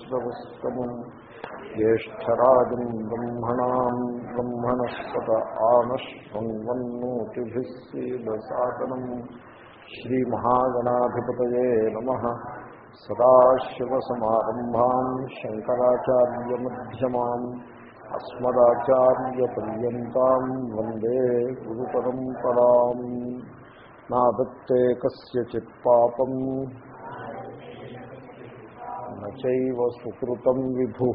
శ్రవస్తమం జ్యేష్టరాజం బ్రహ్మణాం బ్రహ్మణస్పత ఆనశ్వన్వన్నోతిభిः సీదసాదనం శ్రీమహాగణాధిపతయే నమः సదాశివసమారంభాం శంకరాచార్యమధ్యమాం అస్మదాచార్యపర్యంతం వందే గురుపరంపరాం నాదత్తే కస్యచిత్ పాపం నైవ సుకృతం విభు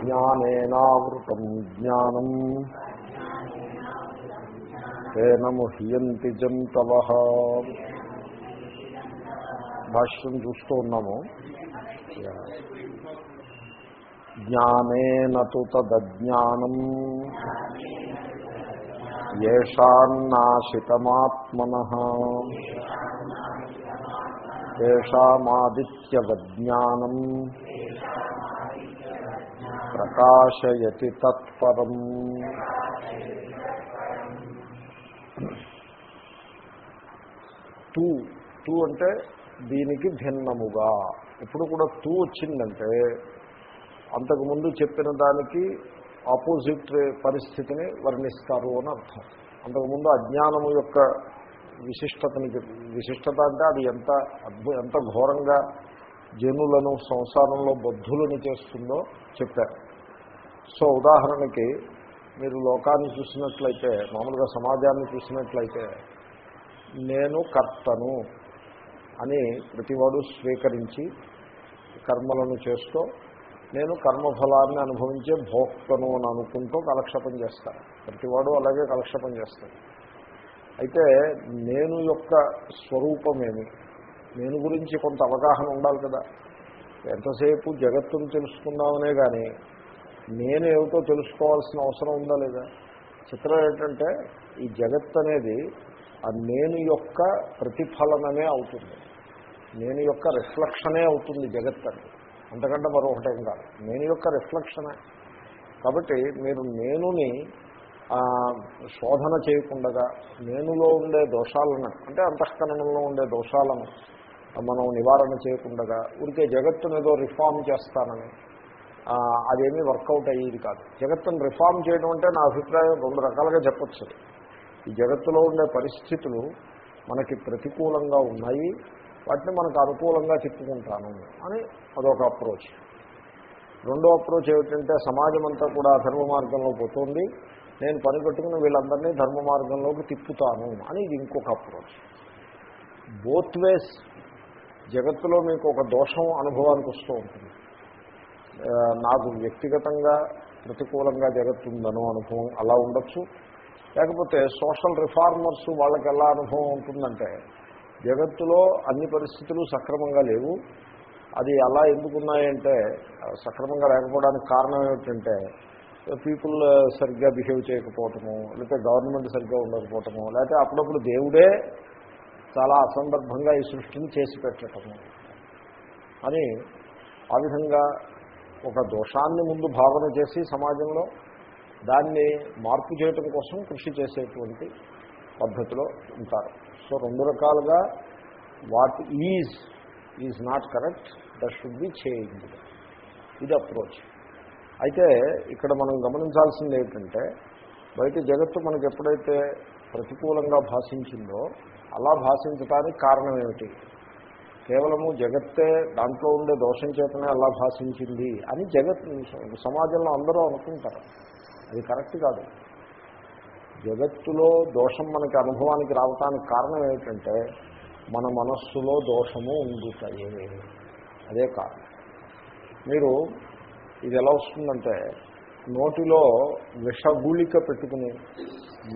జ్ఞానేనావృతం జ్ఞానం తేన ముహ్యంతి జంతవ భాష్యం చూస్తూ ఉన్నాము. జ్ఞానేన తు తదజ్ఞానం. ఏషాన్నాశితమాత్మన ఏషామాదిత్యవజ్ఞానం ప్రకాశయతి తత్పరం టూ టూ అంటే దీనికి భిన్నముగా। ఇప్పుడు కూడా టూ వచ్చిందంటే అంతకుముందు చెప్పిన దానికి ఆపోజిట్ పరిస్థితిని వర్ణిస్తారు అని అర్థం. అంతకుముందు అజ్ఞానము యొక్క విశిష్టతని విశిష్టత అంటే అది ఎంత అద్భుత ఎంత ఘోరంగా జనులను సంసారంలో బద్ధులను చేస్తుందో చెప్పారు. సో ఉదాహరణకి మీరు లోకాన్ని చూసినట్లయితే మామూలుగా సమాజాన్ని చూసినట్లయితే నేను కర్తను అని ప్రతివాడు స్వీకరించి కర్మలను చేస్తూ నేను కర్మఫలాన్ని అనుభవించే భోక్తను అని అనుకుంటూ కలక్షేపం చేస్తాను. ప్రతివాడు అలాగే కలక్షేపం చేస్తాడు. అయితే నేను యొక్క స్వరూపమేమి? నేను గురించి కొంత అవగాహన ఉండాలి కదా. ఎంతసేపు జగత్తును తెలుసుకుందామనే కానీ నేను ఏమిటో తెలుసుకోవాల్సిన అవసరం ఉందా లేదా? చిత్రం ఏంటంటే ఈ జగత్ అనేది ఆ నేను యొక్క ప్రతిఫలనమే అవుతుంది. నేను యొక్క రిఫ్లెక్షనే అవుతుంది జగత్ అనేది అంతకంటే మరొకటేం కాదు. నేను యొక్క రిఫ్లెక్షనే కాబట్టి మీరు నేనుని శోధన చేయకుండా నేనులో ఉండే దోషాలను అంటే అంతఃకరణంలో ఉండే దోషాలను మనం నివారణ చేయకుండా ఊరికే జగత్తును ఏదో రిఫార్మ్ చేస్తానని అదేమీ వర్కౌట్ అయ్యేది కాదు. జగత్తును రిఫార్మ్ చేయడం అంటే నా అభిప్రాయం రెండు రకాలుగా చెప్పచ్చు. ఈ జగత్తులో ఉండే పరిస్థితులు మనకి ప్రతికూలంగా ఉన్నాయి వాటిని మనకు అనుకూలంగా తిప్పుకుంటాను అని అదొక అప్రోచ్ రెండో అప్రోచ్ ఏమిటంటే సమాజం అంతా కూడా ధర్మ మార్గంలో పోతుంది. నేను పని కట్టుకుని వీళ్ళందరినీ ధర్మ మార్గంలోకి తిప్పుతాను అని ఇది ఇంకొక అప్రోచ్ బోత్ వేస్ జగత్తులో మీకు ఒక దోషం అనుభవానికి వస్తూ ఉంటుంది. నాకు వ్యక్తిగతంగా ప్రతికూలంగా జగత్తుందనో అనుభవం అలా ఉండొచ్చు. లేకపోతే సోషల్ రిఫార్మర్స్ వాళ్ళకి ఎలా అనుభవం ఉంటుందంటే జగత్తులో అన్ని పరిస్థితులు సక్రమంగా లేవు. అది అలా ఎందుకున్నాయంటే సక్రమంగా లేకపోవడానికి కారణం ఏమిటంటే పీపుల్ సరిగ్గా బిహేవ్ చేయకపోవటము లేకపోతే గవర్నమెంట్ సరిగ్గా ఉండకపోవటము లేకపోతే అప్పుడప్పుడు దేవుడే చాలా అసందర్భంగా ఈ సృష్టిని చేసి పెట్టటము అని ఆ విధంగా ఒక దోషాన్ని ముందు భావన చేసి సమాజంలో దాన్ని మార్పు చేయటం కోసం కృషి చేసేటువంటి పద్ధతిలో ఉంటారు. సో రెండు రకాలుగా what is is not correct that should be change ఇది అప్రోచ్. అయితే ఇక్కడ మనం గమనించాల్సింది ఏంటంటే బయట జగత్తు మనకు ఎప్పుడైతే ప్రతికూలంగా భాషించిందో అలా భాషించడానికి కారణం ఏమిటి? కేవలము జగత్తే దాంట్లో ఉండే దోషం చేతనే అలా భాషించింది అని జగత్ సమాజంలో అందరూ అనుకుంటారు. అది కరెక్ట్ కాదు. జగత్తులో దోషం మనకి అనుభవానికి రావటానికి కారణం ఏమిటంటే మన మనస్సులో దోషము ఉండుతాయి. అదే కారణం. మీరు ఇది ఎలా వస్తుందంటే నోటిలో విషగూళిక పెట్టుకుని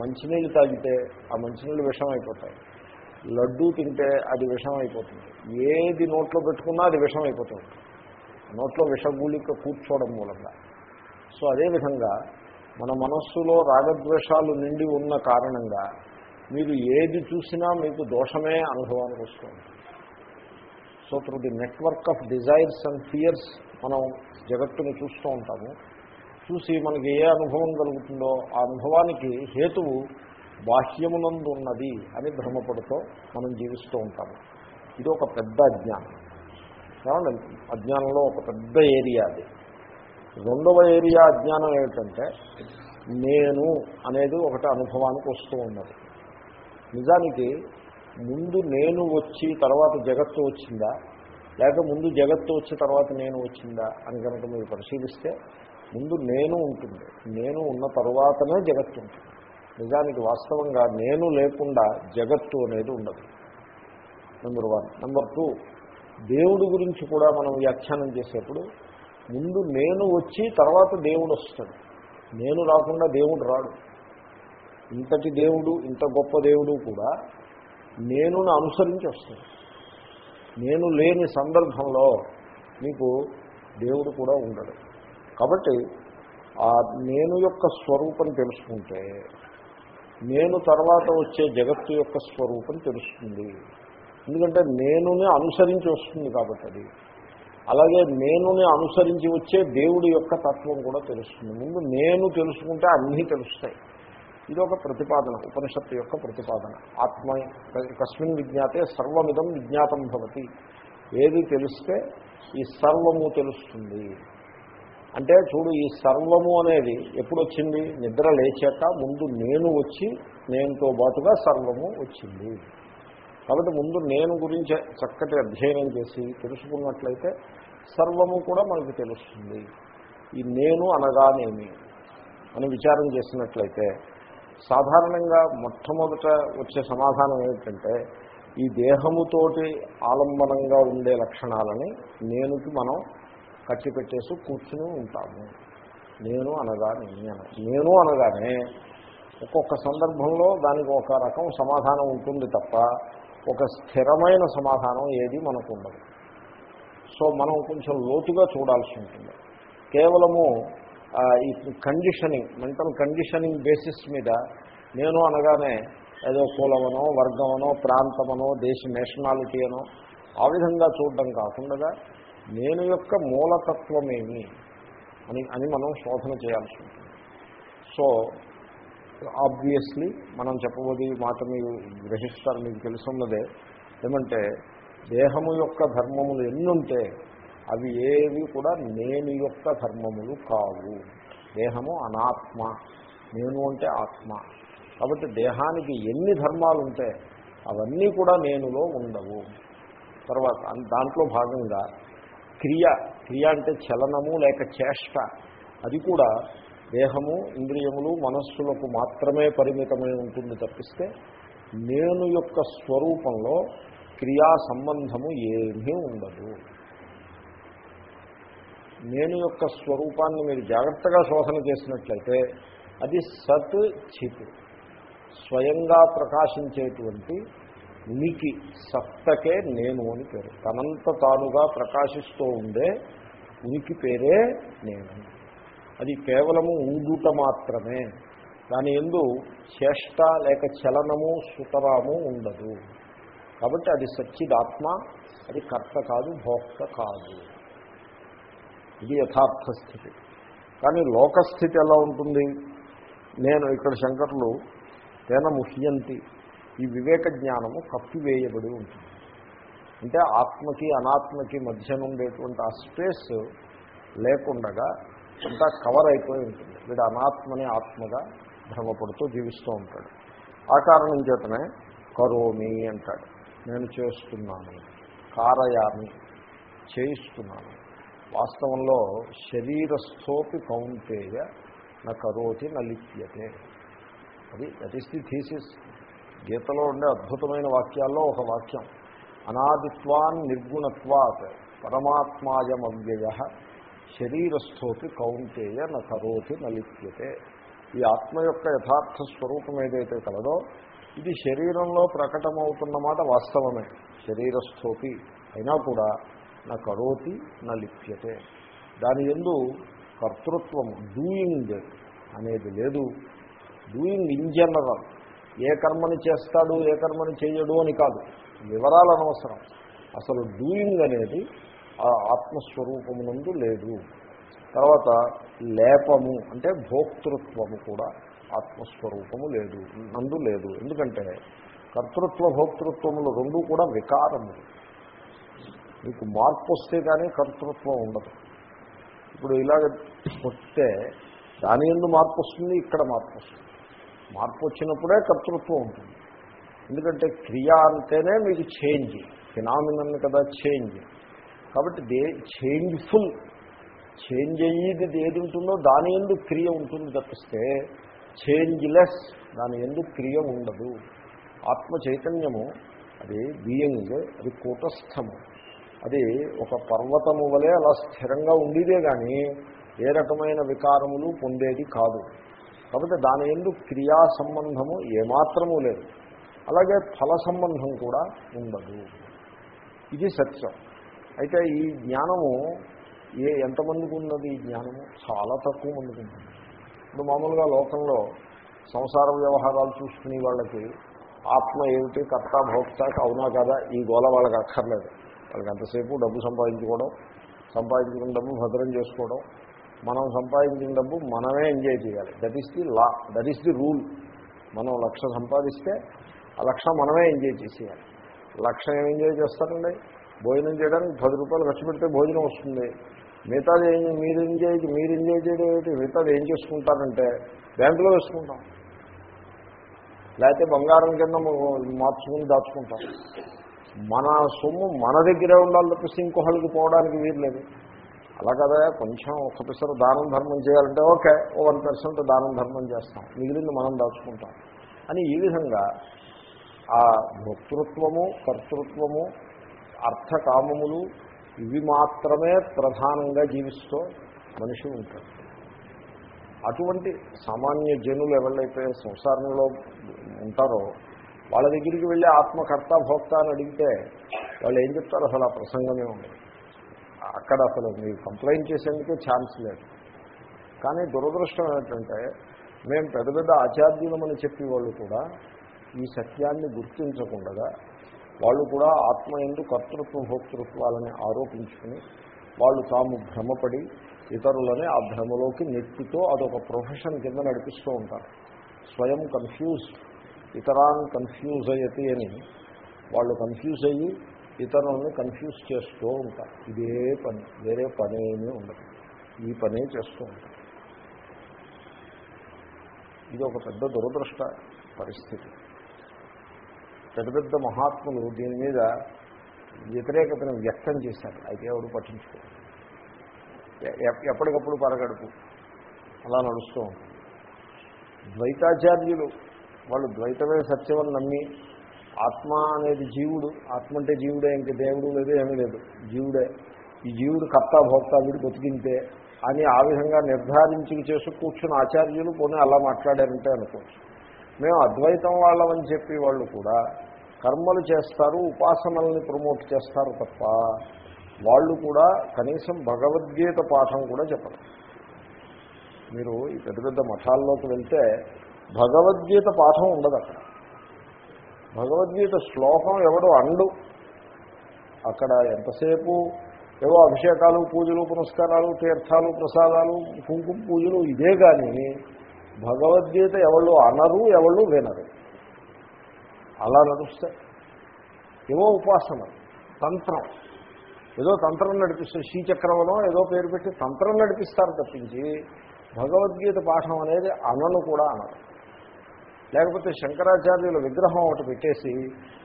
మంచినీళ్ళు తాగితే ఆ మంచినీళ్ళు విషం అయిపోతాయి లడ్డూ తింటే అది విషం అయిపోతుంది ఏది నోట్లో పెట్టుకున్నా అది విషం అయిపోతుంది నోట్లో విషగూళిక కూర్చోవడం మూలంగా. సో అదేవిధంగా మన మనస్సులో రాగద్వేషాలు నిండి ఉన్న కారణంగా మీరు ఏది చూసినా మీకు దోషమే అనుభవానికి వస్తుంది. So through the network of desires and fears మనం జగత్తుని చూస్తూ ఉంటాము. చూసి మనకి ఏ అనుభవం కలుగుతుందో ఆ అనుభవానికి హేతువు బాహ్యమునందు ఉన్నది అని భ్రమపడుతూ మనం జీవిస్తూ ఉంటాము. ఇది ఒక పెద్ద అజ్ఞానం. ఏమండి? అజ్ఞానంలో ఒక పెద్ద ఏరియా అది. రెండవ ఏరియా అజ్ఞానం ఏమిటంటే నేను అనేది ఒకటి అనుభవానికి వస్తూ ఉన్నది. నిజానికి ముందు నేను వచ్చి తర్వాత జగత్తు వచ్చిందా? లేక ముందు జగత్తు వచ్చి తర్వాత నేను వచ్చిందా? అని కనుక మీరు పరిశీలిస్తే ముందు నేను ఉంటుంది. నేను ఉన్న తర్వాతనే జగత్తు ఉంటుంది. నిజానికి వాస్తవంగా నేను లేకుండా జగత్తు అనేది ఉండదు. నెంబర్ వన్ నెంబర్ టూ దేవుడి గురించి కూడా మనం వ్యాఖ్యానం చేసేప్పుడు ముందు నేను వచ్చి తర్వాత దేవుడు వస్తాడు. నేను రాకుండా దేవుడు రాడు. ఇంతటి దేవుడు ఇంత గొప్ప దేవుడు కూడా నేను అనుసరించి వస్తాడు. నేను లేని సందర్భంలో మీకు దేవుడు కూడా ఉండడు. కాబట్టి ఆ నేను యొక్క స్వరూపం తెలుసుకుంటే నేను తర్వాత వచ్చే జగత్తు యొక్క స్వరూపం తెలుస్తుంది. ఎందుకంటే నేనుని అనుసరించి వస్తుంది కాబట్టి అది. అలాగే నేనుని అనుసరించి వచ్చే దేవుడి యొక్క తత్వం కూడా తెలుస్తుంది. ముందు నేను తెలుసుకుంటే అన్నీ తెలుస్తాయి. ఇది ఒక ప్రతిపాదన ఉపనిషత్తు యొక్క ప్రతిపాదన. ఆత్మ కస్మిన్ విజ్ఞాతే సర్వమిదం విజ్ఞాతం భవతి. ఏది తెలిస్తే ఈ సర్వము తెలుస్తుంది. అంటే చూడు ఈ సర్వము అనేది ఎప్పుడు వచ్చింది నిద్ర లేచాక ముందు నేను వచ్చి నేనుతో పాటుగా సర్వము వచ్చింది. కాబట్టి ముందు నేను గురించి చక్కటి అధ్యయనం చేసి తెలుసుకున్నట్లయితే సర్వము కూడా మనకు తెలుస్తుంది. ఈ నేను అనగానేమి అని విచారం చేసినట్లయితే సాధారణంగా మొట్టమొదట వచ్చే సమాధానం ఏమిటంటే ఈ దేహముతోటి ఆలంబనంగా ఉండే లక్షణాలని నేనుకి మనం కట్టిపెట్టేసి కూర్చుని ఉంటాము. నేను అనగానే నేను నేను అనగానే ఒక్కొక్క సందర్భంలో దానికి ఒక రకం సమాధానం ఉంటుంది తప్ప ఒక స్థిరమైన సమాధానం ఏది మనకు ఉండదు సో మనం కొంచెం లోతుగా చూడాల్సి ఉంటుంది. కేవలము ఈ కండిషనింగ్ మెంటల్ కండిషనింగ్ బేసిస్ మీద నేను అనగానే ఏదో కులమనో వర్గమనో ప్రాంతమనో దేశ నేషనాలిటీ అనో ఆ విధంగా చూడడం కాకుండా నేను యొక్క మూలతత్వమేమి అని అని మనం శోధన చేయాల్సి ఉంటుంది. సో ఆబ్వియస్లీ మనం చెప్పబోది మాట మీరు గ్రహిస్తారు మీకు తెలుసున్నదే ఏమంటే దేహము యొక్క ధర్మములు ఎన్నుంటే అవి ఏవి కూడా నేను యొక్క ధర్మములు కావు. దేహము అనాత్మ నేను అంటే ఆత్మ. కాబట్టి దేహానికి ఎన్ని ధర్మాలు ఉంటే అవన్నీ కూడా నేనులో ఉండవు. తర్వాత దాంట్లో భాగంగా క్రియ క్రియ అంటే చలనము లేక చేష్ట అది కూడా దేహము ఇంద్రియములు మనస్సులకు మాత్రమే పరిమితమై ఉంటుంది తప్పిస్తే నేను యొక్క స్వరూపంలో క్రియా సంబంధము ఏమీ ఉండదు. నేను యొక్క స్వరూపాన్ని మీరు జాగ్రత్తగా శోధన చేసినట్లయితే అది సత్ చిత్ స్వయంగా ప్రకాశించేటువంటి ఉనికి సత్తకే నేను అని పేరు. తనంత తానుగా ప్రకాశిస్తూ ఉండే ఉనికి పేరే నేను. అది కేవలము ఉండుట మాత్రమే. దాని ఎందు చేష్ట లేక చలనము సుతరాము ఉండదు. కాబట్టి అది సచ్చిదాత్మ అది కర్త కాదు భోక్త కాదు. ఇది యథార్థ స్థితి. కానీ లోకస్థితి ఎలా ఉంటుంది? నేను ఇక్కడ శంకర్లు తేన ముహ్యంతి ఈ వివేక జ్ఞానము కప్పివేయబడి ఉంటుంది. అంటే ఆత్మకి అనాత్మకి మధ్య ఉండేటువంటి ఆ స్పేస్ లేకుండగా అంతా కవర్ అయిపోయి ఉంటుంది. వీడు అనాత్మని ఆత్మగా భ్రమపడుతూ జీవిస్తూ ఉంటాడు. ఆ కారణం చేతనే కరోమి అంటాడు. నేను చేస్తున్నాను. కారయామి చేయిస్తున్నాను. వాస్తవంలో శరీరస్థోపి కౌంటేయ నా కరోతి నలిప్యతే అది దట్ ఈస్ ది థీసిస్ గీతలో ఉండే అద్భుతమైన వాక్యాల్లో ఒక వాక్యం. అనాదిత్వాన్ నిర్గుణత్వాత్ పరమాత్మాయమవ్యయ శరీరస్థోపి కౌంటేయ న కరోతి నలిప్యతే. ఈ ఆత్మ యొక్క యథార్థ స్వరూపం ఏదైతే కలదో ఇది శరీరంలో ప్రకటమవుతున్న మాట వాస్తవమే. శరీరస్థోపి అయినా కూడా నా కరోతి నా లిప్యతే దాని ఎందు కర్తృత్వం డూయింగ్ అనేది లేదు. డూయింగ్ ఇన్ జనరల్ ఏ కర్మని చేస్తాడు ఏ కర్మని చేయడు అని కాదు. వివరాలు అనవసరం. అసలు డూయింగ్ అనేది ఆ ఆత్మస్వరూపమునందు లేదు. తర్వాత లేపము అంటే భోక్తృత్వము కూడా ఆత్మస్వరూపము లేదు నందు లేదు. ఎందుకంటే కర్తృత్వ భోక్తృత్వములు రెండూ కూడా వికారములు మీకు మార్పు వస్తే కానీ కర్తృత్వం ఉండదు. ఇప్పుడు ఇలాగ వస్తే దాని ఎందు మార్పు వస్తుంది ఇక్కడ మార్పు వస్తుంది మార్పు వచ్చినప్పుడే కర్తృత్వం ఉంటుంది. ఎందుకంటే క్రియ అంటేనే మీకు చేంజ్ ఫినామినన్ కదా చేంజ్. కాబట్టి దే చేంజ్ఫుల్ చేంజ్ అయ్యేది ఏది ఉంటుందో దాని ఎందు క్రియ ఉంటుంది తప్పిస్తే చేంజ్లెస్ దాని ఎందు క్రియ ఉండదు. ఆత్మ చైతన్యము అది బీయింగ్ అది కూటస్థము. అది ఒక పర్వతము వలె అలా స్థిరంగా ఉండేదే కానీ ఏ రకమైన వికారములు పొందేది కాదు. కాబట్టి దాని ఎందు క్రియా సంబంధము ఏమాత్రము లేదు. అలాగే ఫల సంబంధం కూడా ఉండదు. ఇది సత్యం. అయితే ఈ జ్ఞానము ఏ ఎంతమందికి ఉన్నది ఈ జ్ఞానము? చాలా తక్కువ మందికి ఉంది ఇప్పుడు మామూలుగా లోకంలో సంసార వ్యవహారాలు చూసుకునే వాళ్ళకి ఆత్మ ఏమిటి? కర్త భోక్త అవునా కదా? ఈ గోల వాళ్ళకి అక్కర్లేదు. వాళ్ళకి ఎంతసేపు డబ్బు సంపాదించుకోవడం సంపాదించుకున్న డబ్బు భద్రం చేసుకోవడం మనం సంపాదించిన డబ్బు మనమే ఎంజాయ్ చేయాలి. That is the law that is the rule మనం లక్ష సంపాదిస్తే ఆ లక్ష మనమే ఎంజాయ్ చేసేయాలి. లక్ష ఏం ఎంజాయ్ చేస్తారండి? భోజనం చేయడానికి పది రూపాయలు ఖర్చు పెడితే భోజనం వస్తుంది. మిగతాది ఏం మీరు ఎంజాయ్ మీరు ఎంజాయ్ చేయడం ఏమిటి? మిగతాది ఏం చేసుకుంటారంటే బ్యాంకులో వేసుకుంటాం. లేకపోతే బంగారం కింద మార్చుకుని దాచుకుంటాం. మన సొమ్ము మన దగ్గరే ఉండాలి తప్పిస్తే ఇంకొకళ్ళకి పోవడానికి వీర్లేదు అలా కదా కొంచెం ఒక పిసర దానం ధర్మం చేయాలంటే ఓకే ఓ వన్ పర్సెంట్ దానం ధర్మం చేస్తాం. మిగిలింది మనం దాచుకుంటాం. అని ఈ విధంగా ఆ భక్తృత్వము కర్తృత్వము అర్థకామములు ఇవి మాత్రమే ప్రధానంగా జీవిస్తూ మనిషి ఉంటాడు. అటువంటి సామాన్య జనులు ఎవరైతే సంసారంలో ఉంటారో వాళ్ళ దగ్గరికి వెళ్ళి ఆత్మకర్త భోక్త అని అడిగితే వాళ్ళు ఏం చెప్తారు? అసలు ఆ ప్రసంగమే ఉంది అక్కడ అసలు మీరు కంప్లైంట్ చేసేందుకే ఛాన్స్ లేదు. కానీ దురదృష్టం ఏంటంటే మేము పెద్ద పెద్ద ఆచార్యులమని చెప్పేవాళ్ళు కూడా ఈ సత్యాన్ని గుర్తించకుండా వాళ్ళు కూడా ఆత్మ ఎందు కర్తృత్వ భోక్తృత్వాలని ఆరోపించుకుని వాళ్ళు తాము భ్రమపడి ఇతరులని ఆ భ్రమలోకి నెత్తితో అదొక ప్రొఫెషన్ కింద నడిపిస్తూ ఉంటారు. స్వయం కన్ఫ్యూజ్ ఇతరాన్ని కన్ఫ్యూజ్ అయ్యతి అని వాళ్ళు కన్ఫ్యూజ్ అయ్యి ఇతరులను కన్ఫ్యూజ్ చేస్తూ ఉంటారు. ఇదే పని వేరే పనేమీ ఉండదు. ఈ పనే చేస్తూ ఉంటారు. ఇది ఒక పెద్ద దురదృష్ట పరిస్థితి. పెద్ద పెద్ద మహాత్ములు దీని మీద వ్యతిరేకతను వ్యక్తం చేశారు. అయితే ఎవరు పట్టించుకో ఎప్పటికప్పుడు పరగడుపు. అలా నడుస్తూ ఉంటుంది ద్వైతాచార్యులు వాళ్ళు ద్వైతమే సత్యమని నమ్మి ఆత్మ అనేది జీవుడు ఆత్మ అంటే జీవుడే ఇంక దేవుడు లేదు ఏమీ లేదు. జీవుడే. ఈ జీవుడు కర్త భోక్త వీడు బతికింతే అని ఆ విధంగా నిర్ధారించి చేసి కూర్చుని ఆచార్యులు పోనీ అలా మాట్లాడారంటే అనుకోవచ్చు. మేము అద్వైతం వాళ్ళమని చెప్పి వాళ్ళు కూడా కర్మలు చేస్తారు ఉపాసనల్ని ప్రమోట్ చేస్తారు తప్ప వాళ్ళు కూడా కనీసం భగవద్గీత పాఠం కూడా చెప్పరు. మీరు ఈ పెద్ద పెద్ద మఠాల్లోకి వెళ్తే భగవద్గీత పాఠం ఉండదు అక్కడ. భగవద్గీత శ్లోకం ఎవడు అండు. అక్కడ ఎంతసేపు ఏవో అభిషేకాలు పూజలు పునస్కారాలు తీర్థాలు ప్రసాదాలు కుంకుమ పూజలు ఇదే కానీ భగవద్గీత ఎవళ్ళు అనరు ఎవళ్ళు వినరు. అలా నడుస్తాయి ఏవో ఉపాసన తంత్రం. ఏదో తంత్రం నడిపిస్తారు శ్రీచక్రమనో ఏదో పేరు పెట్టి తంత్రం నడిపిస్తారు తప్పించి భగవద్గీత పాఠం అనేది అనను కూడా అనరు. లేకపోతే శంకరాచార్యుల విగ్రహం ఒకటి పెట్టేసి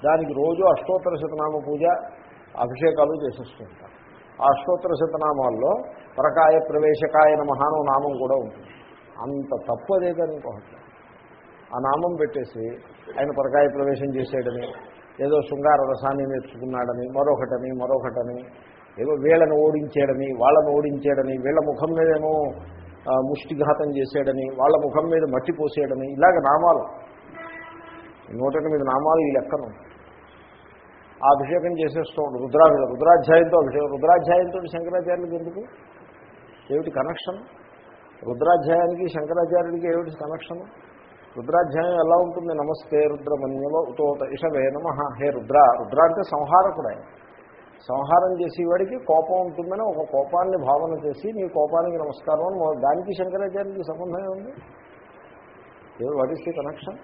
దానికి రోజు అష్టోత్తర శతనామ పూజ అభిషేకాలు చేసేస్తుంటారు. ఆ అష్టోత్తర శతనామాల్లో పరకాయ ప్రవేశకాయ నమహానం నామం కూడా ఉంటుంది. అంత తప్పు అదే కానీ ఇంకొకటి. ఆ నామం పెట్టేసి ఆయన పరకాయ ప్రవేశం చేసేయడని ఏదో శృంగార రసాన్ని నేర్చుకున్నాడని మరొకటని మరొకటని ఏదో వీళ్ళని ఓడించేయడని వాళ్ళని ఓడించాడని వీళ్ళ ముఖం మీదేమో ముష్టిఘాతం చేసేయడని వాళ్ళ ముఖం మీద మట్టి పోసేయడని ఇలాగ నామాలు. నూట మీద నామాలు ఈ లెక్కను. ఆ అభిషేకం చేసేస్తూ రుద్రా రుద్రాధ్యాయంతో అభిషేకం రుద్రాధ్యాయంతో శంకరాచార్యులకు ఎందుకు? ఏమిటి కనెక్షన్ రుద్రాధ్యాయానికి శంకరాచార్యుడికి ఏమిటి కనెక్షన్? రుద్రాధ్యాయం ఎలా ఉంటుంది? నమస్తే రుద్రమన్యవ ఉతోత ఇషవే నమ. హే రుద్ర. రుద్ర అంటే సంహారకుడు. ఆయన సంహారం చేసేవాడికి కోపం ఉంటుందని ఒక కోపాన్ని భావన చేసి నీ కోపానికి నమస్కారం అని దానికి శంకరాచార్యుడికి సంబంధమే ఉంది వాట్ ఈస్ ది కనెక్షన్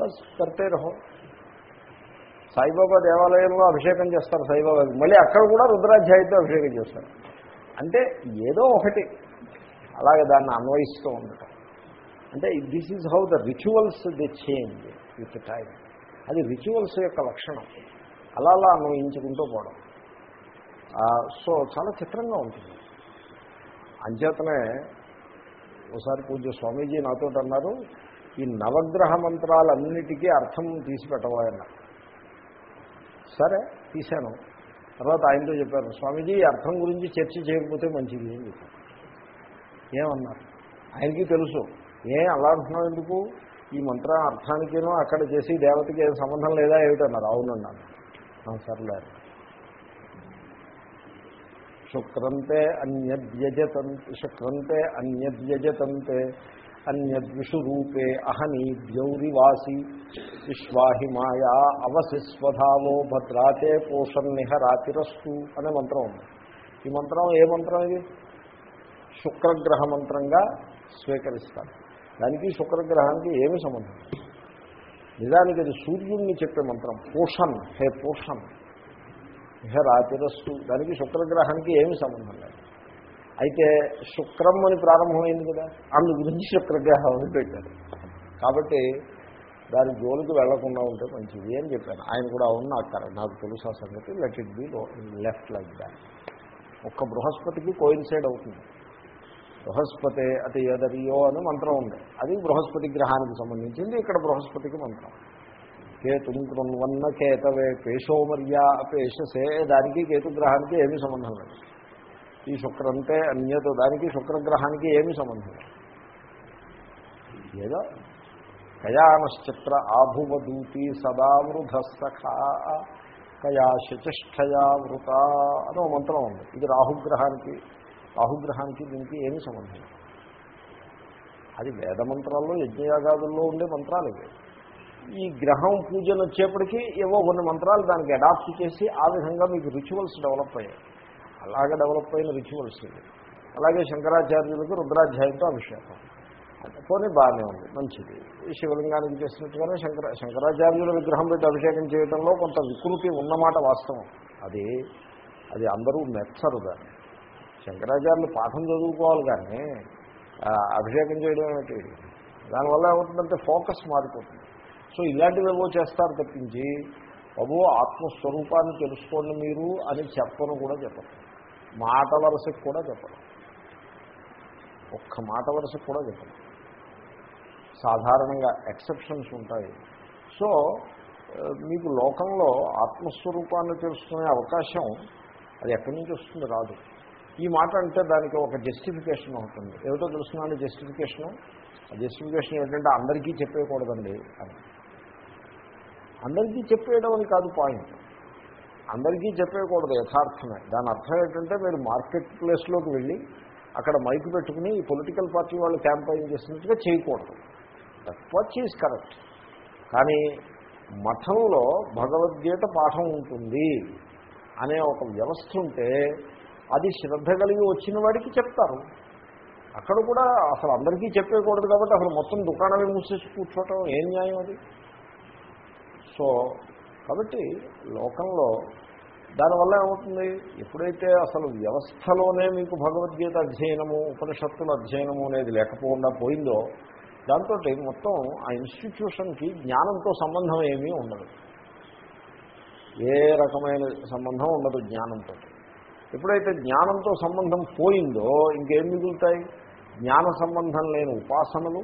బస్ కర్తే రహో. సాయిబాబా దేవాలయంలో అభిషేకం చేస్తారు సాయిబాబాకి. మళ్ళీ అక్కడ కూడా రుద్రాధ్యాయంతో అభిషేకం చేస్తారు. అంటే ఏదో ఒకటి అలాగే దాన్ని అన్వయిస్తూ ఉండటం. అంటే this is how the rituals the change with time అది రిచువల్స్ యొక్క లక్షణం. అలా అలా అన్వయించుకుంటూ పోవడం. సో చాలా చిత్రంగా ఉంటుంది. అంచేతనే ఒకసారి పూజ స్వామీజీ నాతో అన్నారు ఈ నవగ్రహ మంత్రాలన్నిటికీ అర్థం తీసి పెట్టబోయన్నారు సరే తీశాను. తర్వాత ఆయనతో చెప్పారు స్వామీజీ ఈ అర్థం గురించి చర్చ చేయకపోతే మంచిది అని చెప్పారు. ఏమన్నారు? ఆయనకి తెలుసు. ఏ అలా అంటున్నావు ఎందుకు? ఈ మంత్ర అర్థానికేనో అక్కడ చేసి దేవతకి ఏం సంబంధం లేదా ఏమిటన్నారు? అవునన్నాను సర్లే. శుక్రంతే అన్యద్యజతంతే శుక్రంతే అన్యద్యజతంతే అన్యద్విషురూపే అహని ద్యౌరివాసి విశ్వాహి మాయా అవశిస్వధావో భద్రాతే పోషన్నిహరాతిరస్తు అనే మంత్రం ఉంది. ఈ మంత్రం ఏ మంత్రం ఇది? శుక్రగ్రహ మంత్రంగా స్వీకరిస్తారు. దానికి శుక్రగ్రహానికి ఏమి సంబంధం? నిజానికి అది సూర్యుడిని చెప్పే మంత్రం. పోషన్ హే పోషన్ హే రాతిరస్సు దానికి శుక్రగ్రహానికి ఏమి సంబంధం లేదు. అయితే శుక్రం అని ప్రారంభమైంది కదా. అందు గురించి శుక్రగ్రహం అని పెట్టారు. కాబట్టి దాని జోలికి వెళ్ళకుండా ఉంటే మంచిది అని చెప్పాను ఆయన కూడా అవును నాకు నాకు తెలుసు ఆ సంగతి. Let it be left like that ఒక్క బృహస్పతికి కోయిన్సైడ్ అవుతుంది. బృహస్పతి అతి ఎదరియో అని మంత్రం ఉంది. అది బృహస్పతి గ్రహానికి సంబంధించింది ఇక్కడ బృహస్పతికి మంత్రం. కేతుం కృణ్వన్న కేతవే పేషోమర్యా పేషసే దానికి కేతుగ్రహానికి ఏమీ సంబంధం లేదు. ఈ శుక్రంతే అన్యత దానికి శుక్రగ్రహానికి ఏమి సంబంధం ఏదో కయానశ్చిత్ర ఆభువదూతి సదా వృధ సఖా కయా శచిష్ఠయా వృత అని ఒక మంత్రం ఉంది. ఇది రాహుగ్రహానికి రాహుగ్రహానికి దీనికి ఏమి సంబంధం అది వేద మంత్రాల్లో యజ్ఞయాగాదుల్లో ఉండే మంత్రాలు ఇవి. ఈ గ్రహం పూజలు వచ్చేప్పటికీ ఏవో కొన్ని మంత్రాలు దానికి అడాప్ట్ చేసి ఆ విధంగా మీకు రిచువల్స్ డెవలప్ అయ్యాయి. అలాగే డెవలప్ అయిన రిచువల్స్ అలాగే శంకరాచార్యులకు రుద్రాధ్యాయంతో అభిషేకం. పోనీ బాగానే ఉంది మంచిది. ఈ శివలింగానికి చేసినట్టుగానే శంకర శంకరాచార్యుల విగ్రహం పెట్టి అభిషేకం చేయడంలో కొంత వికృతి ఉన్నమాట వాస్తవం. అది అది అందరూ మెచ్చరు దాన్ని. శంకరాచార్యులు పాఠం చదువుకోవాలి కానీ అభిషేకం చేయడం ఏమిటి? దానివల్ల ఏమవుతుందంటే ఫోకస్ మారిపోతుంది. సో ఇలాంటివి ఏవో చేస్తారు తప్పించి బాబు ఆత్మస్వరూపాన్ని తెలుసుకోండి మీరు అని చెప్పను కూడా చెప్పరు. మాట వరుసకు కూడా చెప్పడం ఒక్క మాట వరుసకు కూడా చెప్పడం సాధారణంగా ఎక్సెప్షన్స్ ఉంటాయి. సో మీకు లోకంలో ఆత్మస్వరూపాన్ని తెలుసుకునే అవకాశం అది ఎక్కడి నుంచి వస్తుంది రాదు ఈ మాట అంటే దానికి ఒక జస్టిఫికేషన్ ఉంటుంది. ఏమిటో తెలుసుకున్నాను జస్టిఫికేషను ఆ జస్టిఫికేషన్ ఏంటంటే అందరికీ చెప్పేయకూడదండి అని. అందరికీ చెప్పేయడం అని కాదు పాయింట్ అందరికీ చెప్పేయకూడదు యథార్థమే. దాని అర్థం ఏంటంటే మీరు మార్కెట్ ప్లేస్లోకి వెళ్ళి అక్కడ మైక్ పెట్టుకుని ఈ పొలిటికల్ పార్టీ వాళ్ళు క్యాంపెయిన్ చేసినట్టుగా చేయకూడదు. దట్ ఈజ్ కరెక్ట్ కానీ మఠంలో భగవద్గీత పాఠం ఉంటుంది అనే ఒక వ్యవస్థ ఉంటే అది శ్రద్ధ కలిగి వచ్చిన వాడికి చెప్తారు. అక్కడ కూడా అసలు అందరికీ చెప్పేయకూడదు కాబట్టి అసలు మొత్తం దుకాణాలు మూసేసి కూర్చోవటం ఏం న్యాయం అది? సో కాబట్టి లోకంలో దానివల్ల ఏమవుతుంది? ఎప్పుడైతే అసలు వ్యవస్థలోనే మీకు భగవద్గీత అధ్యయనము ఉపనిషత్తుల అధ్యయనము అనేది లేకపోకుండా పోయిందో దాంతో మొత్తం ఆ ఇన్స్టిట్యూషన్కి జ్ఞానంతో సంబంధం ఏమీ ఉండదు. ఏ రకమైన సంబంధం ఉండదు జ్ఞానంతో. ఎప్పుడైతే జ్ఞానంతో సంబంధం పోయిందో ఇంకేం మిగులుతాయి? జ్ఞాన సంబంధం లేని ఉపాసనలు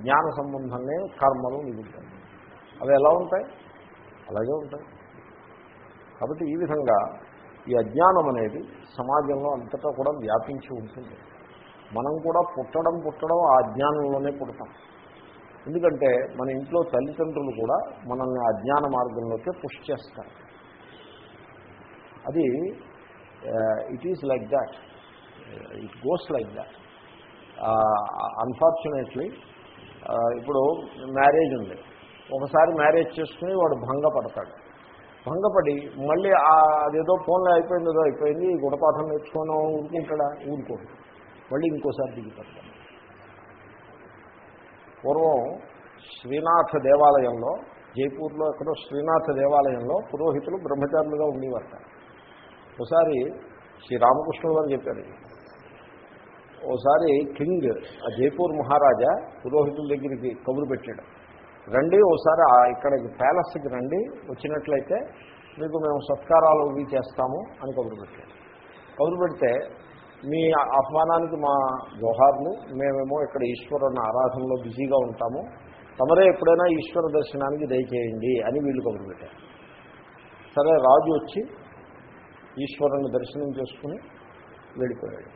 జ్ఞాన సంబంధం లేని కర్మలు మిగులుతాయి. అవి ఎలా ఉంటాయి? అలాగే ఉంటాయి. కాబట్టి ఈ విధంగా ఈ అజ్ఞానం అనేది సమాజంలో అంతటా కూడా వ్యాపించి ఉంటుంది. మనం కూడా పుట్టడం పుట్టడం ఆ అజ్ఞానంలోనే పుడతాం. ఎందుకంటే మన ఇంట్లో తల్లిదండ్రులు కూడా మనల్ని అజ్ఞాన మార్గంలోకి పుష్ చేస్తారు. అది it is like that it goes like that unfortunately ఇప్పుడు మ్యారేజ్ ఉంది. ఒకసారి మ్యారేజ్ చేసుకుని వాడు భంగపడతాడు. భంగపడి మళ్ళీ అదేదో ఫోన్లో అయిపోయింది ఏదో అయిపోయింది గుణపాఠం నేర్చుకోను ఊరుకుంటాడా? ఊరుకోడు. మళ్ళీ ఇంకోసారి దిగిపడతాడు. పూర్వం శ్రీనాథ దేవాలయంలో జైపూర్లో ఎక్కడో శ్రీనాథ దేవాలయంలో పురోహితులు బ్రహ్మచారులుగా ఉండేవారట. ఒకసారి శ్రీ రామకృష్ణ గారు చెప్పారు ఓసారి కింగ్ ఆ జైపూర్ మహారాజా పురోహితుల దగ్గరికి కబురు పెట్టాడు. రండి ఓసారి ఇక్కడికి ప్యాలెస్కి రండి వచ్చినట్లయితే మీకు మేము సత్కారాలు ఇవి చేస్తాము అని కబురు పెట్టాడు కబురు పెడితే మీ ఆహ్వానానికి మా జోహార్లు మేమేమో ఇక్కడ ఈశ్వరుని ఆరాధనలో బిజీగా ఉంటాము తమరే ఎప్పుడైనా ఈశ్వర దర్శనానికి దయచేయండి అని వీళ్ళు కబురు పెట్టారు. సరే రాజు వచ్చి ఈశ్వరుని దర్శనం చేసుకుని వెళ్ళిపోయాడు.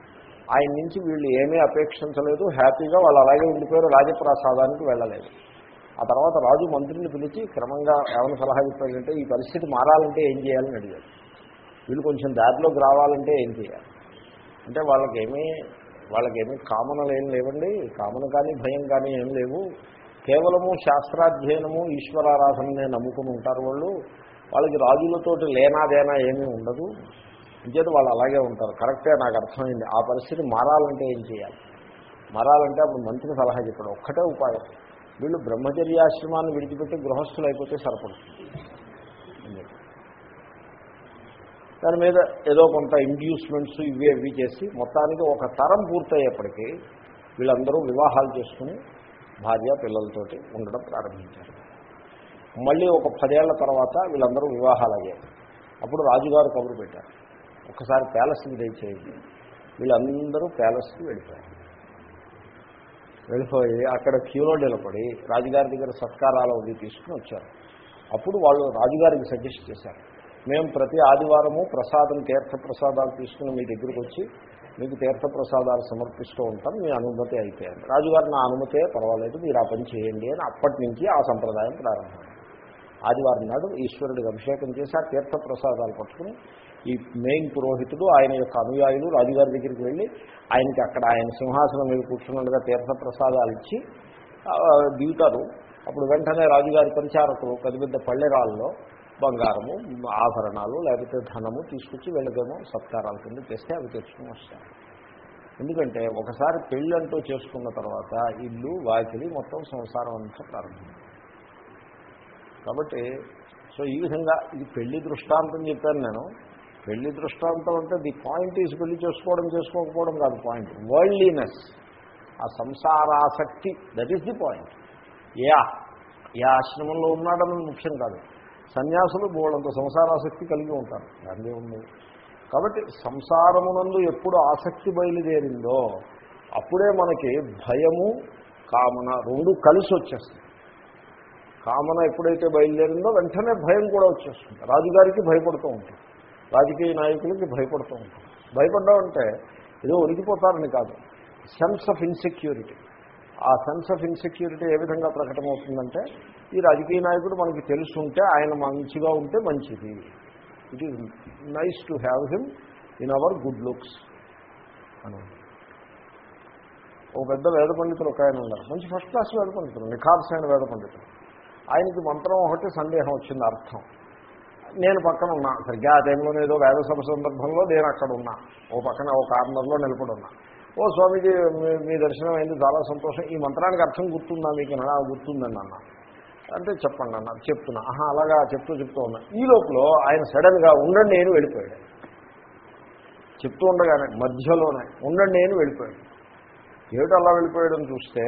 ఆయన నుంచి వీళ్ళు ఏమీ అపేక్షించలేదు హ్యాపీగా వాళ్ళు అలాగే ఉండిపోయారు రాజప్రసాదానికి వెళ్ళలేదు. ఆ తర్వాత రాజు మంత్రిని పిలిచి క్రమంగా ఏమైనా సలహా చెప్పాడంటే ఈ పరిస్థితి మారాలంటే ఏం చేయాలని అడిగాడు. వీళ్ళు కొంచెం దారిలోకి రావాలంటే ఏం చేయాలి? అంటే వాళ్ళకేమీ వాళ్ళకేమీ కామనలు ఏం లేవండి. కామన కానీ భయం కానీ ఏం లేవు. కేవలము శాస్త్రాధ్యయనము ఈశ్వరారాధననే నమ్ముకుని ఉంటారు వాళ్ళు. వాళ్ళకి రాజులతోటి లేనాదేనా ఏమీ ఉండదు. ఇంకేది వాళ్ళు అలాగే ఉంటారు. కరెక్టే నాకు అర్థమైంది. ఆ పరిస్థితి మారాలంటే ఏం చేయాలి? మారాలంటే అప్పుడు మంత్రి సలహా చెప్పాడు. ఒక్కటే ఉపాయం. వీళ్ళు బ్రహ్మచర్యాశ్రమాన్ని విడిచిపెట్టి గృహస్థులు అయిపోతే సరిపడుతుంది. దాని మీద ఏదో కొంత ఇండ్యూస్మెంట్స్ ఇవి ఇవి చేసి మొత్తానికి ఒక తరం పూర్తయ్యేప్పటికీ వీళ్ళందరూ వివాహాలు చేసుకుని భార్య పిల్లలతోటి ఉండడం ప్రారంభించారు. మళ్ళీ ఒక పదేళ్ళ తర్వాత వీళ్ళందరూ వివాహాలు అయ్యారు అప్పుడు రాజుగారు కబురు పెట్టారు. ఒకసారి ప్యాలెస్కి దయచేయండి వీళ్ళందరూ ప్యాలెస్కి వెళ్ళిపోయారు. వెళ్ళిపోయి అక్కడ క్యూలో నిలబడి రాజుగారి దగ్గర సత్కారాలు అవి తీసుకుని వచ్చారు. అప్పుడు వాళ్ళు రాజుగారికి సజెస్ట్ చేశారు. మేము ప్రతి ఆదివారము ప్రసాదం తీర్థ ప్రసాదాలు తీసుకుని మీ దగ్గరికి వచ్చి మీకు తీర్థ ప్రసాదాలు సమర్పిస్తూ ఉంటాం మీ అనుమతి అయిపోయింది. రాజుగారు నా అనుమతే పర్వాలేదు మీరు ఆ పని చేయండి అని అప్పటి నుంచి ఆ సంప్రదాయం ప్రారంభమైంది. ఆదివారం నాడు ఈశ్వరుడికి అభిషేకం చేసి ఆ తీర్థ ప్రసాదాలు పట్టుకుని ఈ మెయిన్ పురోహితుడు ఆయన యొక్క అనుయాయులు రాజుగారి దగ్గరికి వెళ్ళి ఆయనకి అక్కడ ఆయన సింహాసనం మీద కూర్చున్నట్టుగా తీర్థ ప్రసాదాలు ఇచ్చి దిగుతారు. అప్పుడు వెంటనే రాజుగారి పరిచారకులు పెద్ద పెద్ద పల్లెరాళ్ళలో బంగారము ఆభరణాలు లేకపోతే ధనము తీసుకొచ్చి వెళ్ళదేమో సత్కారాల కింద చేస్తే అవి తెచ్చుకుని వస్తారు. ఎందుకంటే ఒకసారి పెళ్ళంటూ చేసుకున్న తర్వాత ఇల్లు వాకిలి మొత్తం సంసారం అంతా ప్రారంభం. కాబట్టి సో ఈ విధంగా ఇది పెళ్ళి దృష్టాంతం చెప్పాను నేను. పెళ్ళి దృష్టాంతం అంటే ది పాయింట్ ఈజ్ పెళ్ళి చేసుకోవడం చేసుకోకపోవడం కాదు పాయింట్. వరల్డ్లీనెస్ ఆ సంసారాసక్తి. That is the point yeah. ఏ ఆశ్రమంలో ఉన్నాడని ముఖ్యం కాదు. సన్యాసులు బోళ్ళంత సంసారాసక్తి కలిగి ఉంటారు. దాన్ని ఉంది. కాబట్టి సంసారమునందు ఎప్పుడు ఆసక్తి బయలుదేరిందో అప్పుడే మనకి భయము కామన రెండు కలిసి వచ్చేస్తుంది కామన ఎప్పుడైతే బయలుదేరిందో వెంటనే భయం కూడా వచ్చేస్తుంది. రాజుగారికి భయపడుతూ ఉంటుంది. రాజకీయ నాయకులకి భయపడుతూ ఉంటాం భయపడ్డా ఏదో ఒరిగిపోతారని కాదు. సెన్స్ ఆఫ్ ఇన్సెక్యూరిటీ ఆ సెన్స్ ఆఫ్ ఇన్సెక్యూరిటీ ఏ విధంగా ప్రకటమవుతుందంటే ఈ రాజకీయ నాయకుడు మనకి తెలుసుంటే ఆయన మంచిగా ఉంటే మంచిది. It is nice to have him in our good looks అని ఒక పెద్ద వేద పండితులు ఒక ఆయన ఉన్నారు. మంచి ఫస్ట్ క్లాస్ వేద పండితులు నిఖార్సైన వేద పండితులు ఆయనకి మంత్రం ఒకటి సందేహం వచ్చింది అర్థం. నేను పక్కన ఉన్నా. సరిగ్గా ఆ టైంలోనే ఏదో వేద సభ సందర్భంలో నేను అక్కడ ఉన్నా. ఓ పక్కన ఓ కార్నర్లో నిలబడి ఉన్నా. ఓ స్వామీజీ మీ- దర్శనం అయింది చాలా సంతోషం. ఈ మంత్రానికి అర్థం గుర్తుందా మీకు? అన్నా గుర్తుందండి అన్న. అంటే చెప్పండి అన్న చెప్తున్నా. ఆహా అలాగా చెప్తూ చెప్తూ ఉన్నా. ఈ లోపల ఆయన సడన్గా ఉండండి నేను వెళ్ళిపోయాడు. చెప్తూ ఉండగానే మధ్యలోనే ఉండండి నేను వెళ్ళిపోయాడు. ఏమిటి అలా వెళ్ళిపోయాడని చూస్తే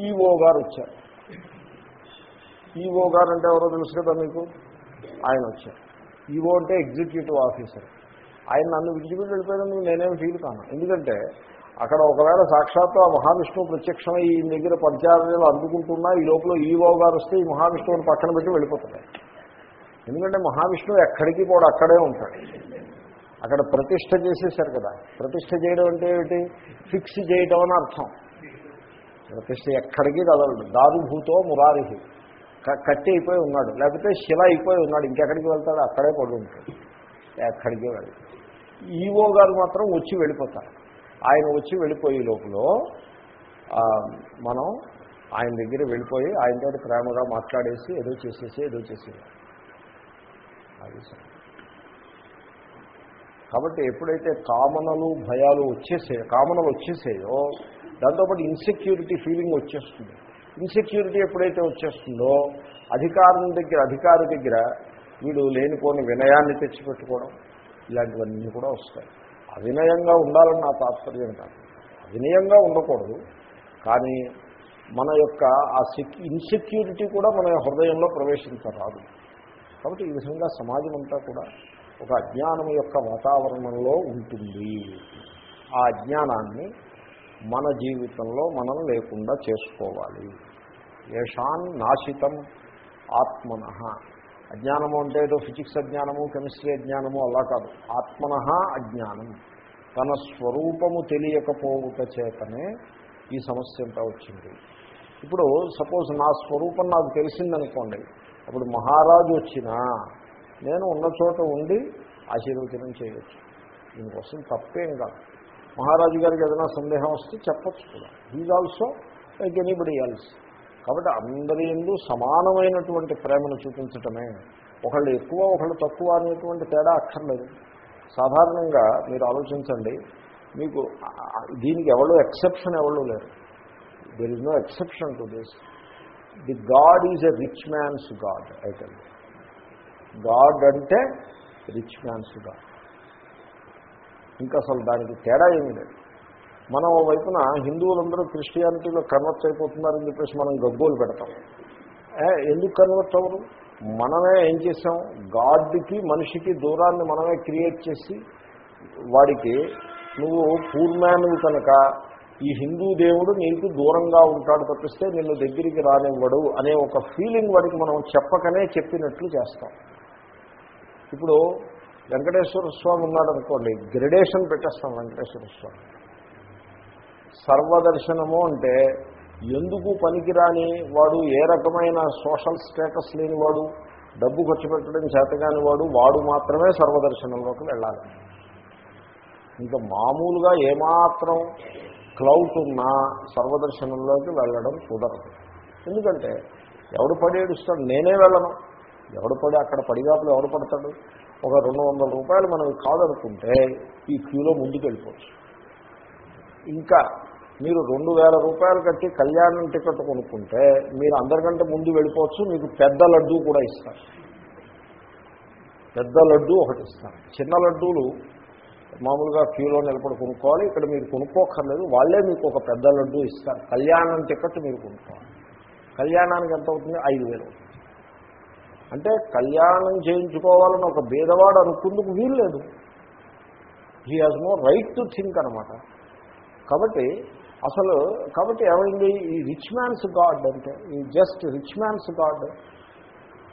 ఈఓ గారు వచ్చారు. ఈఓ గారు అంటే ఎవరో తెలుసు కదా మీకు? ఆయన వచ్చారు ఈవో అంటే ఎగ్జిక్యూటివ్ ఆఫీసర్. ఆయన నన్ను విడిచిపెట్టి వెళ్ళిపోయాడని నేనేం ఫీల్ కాను. ఎందుకంటే అక్కడ ఒకవేళ సాక్షాత్తు ఆ మహావిష్ణువు ప్రత్యక్షమై ఈ దగ్గర పరిచారాలు అందుకుంటున్నా ఈ లోపల ఈవో గారు వస్తే ఈ మహావిష్ణువుని పక్కన పెట్టి వెళ్ళిపోతున్నాయి ఎందుకంటే మహావిష్ణువు ఎక్కడికి కూడా అక్కడే ఉంటాడు. అక్కడ ప్రతిష్ట చేసేసారు కదా. ప్రతిష్ట చేయడం అంటే ఏమిటి? ఫిక్స్ చేయడం అని అర్థం. ప్రతిష్ట ఎక్కడికి కదలడు. దారుభూతో మురారిహి. కట్టి అయిపోయి ఉన్నాడు. లేకపోతే శిల అయిపోయి ఉన్నాడు. ఇంకెక్కడికి వెళ్తాడు అక్కడే పడి ఉంటాడు. ఎక్కడికి వెళ్ళి ఈవో గారు మాత్రం వచ్చి వెళ్ళిపోతారు. ఆయన వచ్చి వెళ్ళిపోయే లోపల మనం ఆయన దగ్గర వెళ్ళిపోయి ఆయనతో ప్రేమగా మాట్లాడేసి ఏదో చేసేసి ఏదో చేసేది అది కాబట్టి ఎప్పుడైతే కామనలు భయాలు వచ్చేసే కామనలు వచ్చేసాయో దాంతోపాటు ఇన్సెక్యూరిటీ ఫీలింగ్ వచ్చేస్తుంది. ఇన్సెక్యూరిటీ ఎప్పుడైతే వచ్చేస్తుందో అధికారం దగ్గర అధికారి దగ్గర వీడు లేనిపోని వినయాన్ని తెచ్చిపెట్టుకోవడం ఇలాంటివన్నీ కూడా వస్తాయి. అవినయంగా ఉండాలని నా తాత్పర్యం కాదు. అవినయంగా ఉండకూడదు. కానీ మన యొక్క ఆ సెక్యూ ఇన్సెక్యూరిటీ కూడా మన హృదయంలో ప్రవేశించరాదు. కాబట్టి ఈ విధంగా సమాజం అంతా కూడా ఒక అజ్ఞానం యొక్క వాతావరణంలో ఉంటుంది. ఆ అజ్ఞానాన్ని మన జీవితంలో మనం లేకుండా చేసుకోవాలి. ఏషాన్ నాశితం ఆత్మన. అజ్ఞానము అంటే ఏదో ఫిజిక్స్ అజ్ఞానము కెమిస్ట్రీ అజ్ఞానము అలా కాదు. ఆత్మన అజ్ఞానం. తన స్వరూపము తెలియకపోవుట చేతనే ఈ సమస్య అంతా వచ్చింది. ఇప్పుడు సపోజ్ నా స్వరూపం నాకు తెలిసిందనుకోండి. అప్పుడు మహారాజు వచ్చినా నేను ఉన్న చోట ఉండి ఆశీర్వచనం చేయొచ్చు. దీనికోసం తప్పేం కాదు. మహారాజు గారికి ఏదైనా సందేహం వస్తే చెప్పచ్చు కూడా. He's also like anybody else కాబట్టి అందరి ఎందు సమానమైనటువంటి ప్రేమను చూపించటమే. ఒకళ్ళు ఎక్కువ ఒకళ్ళు తక్కువ అనేటువంటి తేడా అక్కర్లేదు. సాధారణంగా మీరు ఆలోచించండి మీకు దీనికి ఎవరు ఎక్సెప్షన్ ఎవరు లేరు. There is no exception to this the God is a rich man's God అయితే గాడ్ అంటే రిచ్ మ్యాన్స్ గాడ్ ఇంకా అసలు దానికి తేడా ఏమీ లేదు. మనం ఓ వైపున హిందువులందరూ క్రిస్టియానిటీలో కన్వర్ట్ అయిపోతున్నారని చెప్పేసి మనం గగ్గోలు పెడతాం. ఎందుకు కన్వర్ట్ అవ్వరు? మనమే ఏం చేసాం? గాడ్కి మనిషికి దూరాన్ని మనమే క్రియేట్ చేసి వాడికి నువ్వు పూర్ణానువు కనుక ఈ హిందూ దేవుడు నీకు దూరంగా ఉంటాడు తప్పిస్తే నిన్ను దగ్గరికి రానివ్వడు అనే ఒక ఫీలింగ్ వాడికి మనం చెప్పకనే చెప్పినట్లు చేస్తాం. ఇప్పుడు వెంకటేశ్వర స్వామి ఉన్నాడు అనుకోండి గ్రెడేషన్ పెట్టేస్తాం వెంకటేశ్వర స్వామి. సర్వదర్శనము అంటే ఎందుకు పనికిరాని వాడు ఏ రకమైన సోషల్ స్టేటస్ లేని వాడు డబ్బు ఖర్చు పెట్టడం చేతగాని వాడు వాడు మాత్రమే సర్వదర్శనంలోకి వెళ్ళాలి. ఇంకా మామూలుగా ఏమాత్రం క్లౌట్ ఉన్నా సర్వదర్శనంలోకి వెళ్ళడం కుదరదు. ఎందుకంటే ఎవడు పడేడుస్తాడు నేనే వెళ్ళను. ఎవడు పడి అక్కడ పడిగాపులు ఎవడు పడతాడు? ఒక రెండు వందల రూపాయలు మనకి కాదనుకుంటే ఈ క్యూలో ముందుకు వెళ్ళిపోవచ్చు ఇంకా మీరు రెండు వేల రూపాయలు కట్టి కళ్యాణం టికెట్ కొనుక్కుంటే మీరు అందరికంటే ముందు వెళ్ళిపోవచ్చు మీకు పెద్ద లడ్డూ కూడా ఇస్తారు. పెద్ద లడ్డు ఒకటి ఇస్తారు. చిన్న లడ్డూలు మామూలుగా క్యూలో నిలబడి కొనుక్కోవాలి ఇక్కడ మీరు కొనుక్కోకర్లేదు వాళ్ళే మీకు ఒక పెద్ద లడ్డు ఇస్తారు. కళ్యాణం టికెట్ మీరు కొనుక్కోవాలి. కళ్యాణానికి ఎంత అవుతుంది? ఐదు వేలు. అంటే కళ్యాణం చేయించుకోవాలని ఒక భేదవాడు అనుకుందుకు వీల్లేదు. He has no right to think అనమాట. కాబట్టి అసలు కాబట్టి ఏమైంది? ఈ రిచ్ మ్యాన్స్ గాడ్ అంటే ఈ జస్ట్ రిచ్ మ్యాన్స్ గాడ్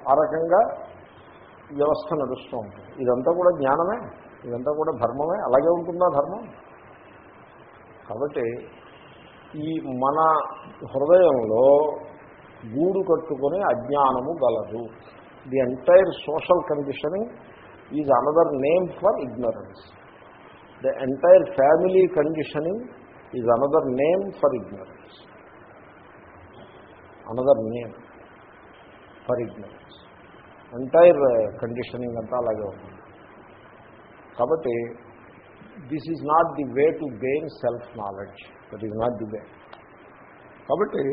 ఆ రకంగా వ్యవస్థ నడుస్తూ ఉంటుంది. ఇదంతా కూడా జ్ఞానమే ఇదంతా కూడా ధర్మమే అలాగే ఉంటుందా ధర్మం? కాబట్టి ఈ మన హృదయంలో గూడు కట్టుకుని అజ్ఞానము గలదు. The entire social conditioning is another name for ignorance. The entire family conditioning is another name for ignorance. Another name for ignorance. Entire conditioning అంతా అలాగే ఉంటుంది. కాబట్టి this is not the way to gain self knowledge that is not the way కాబట్టి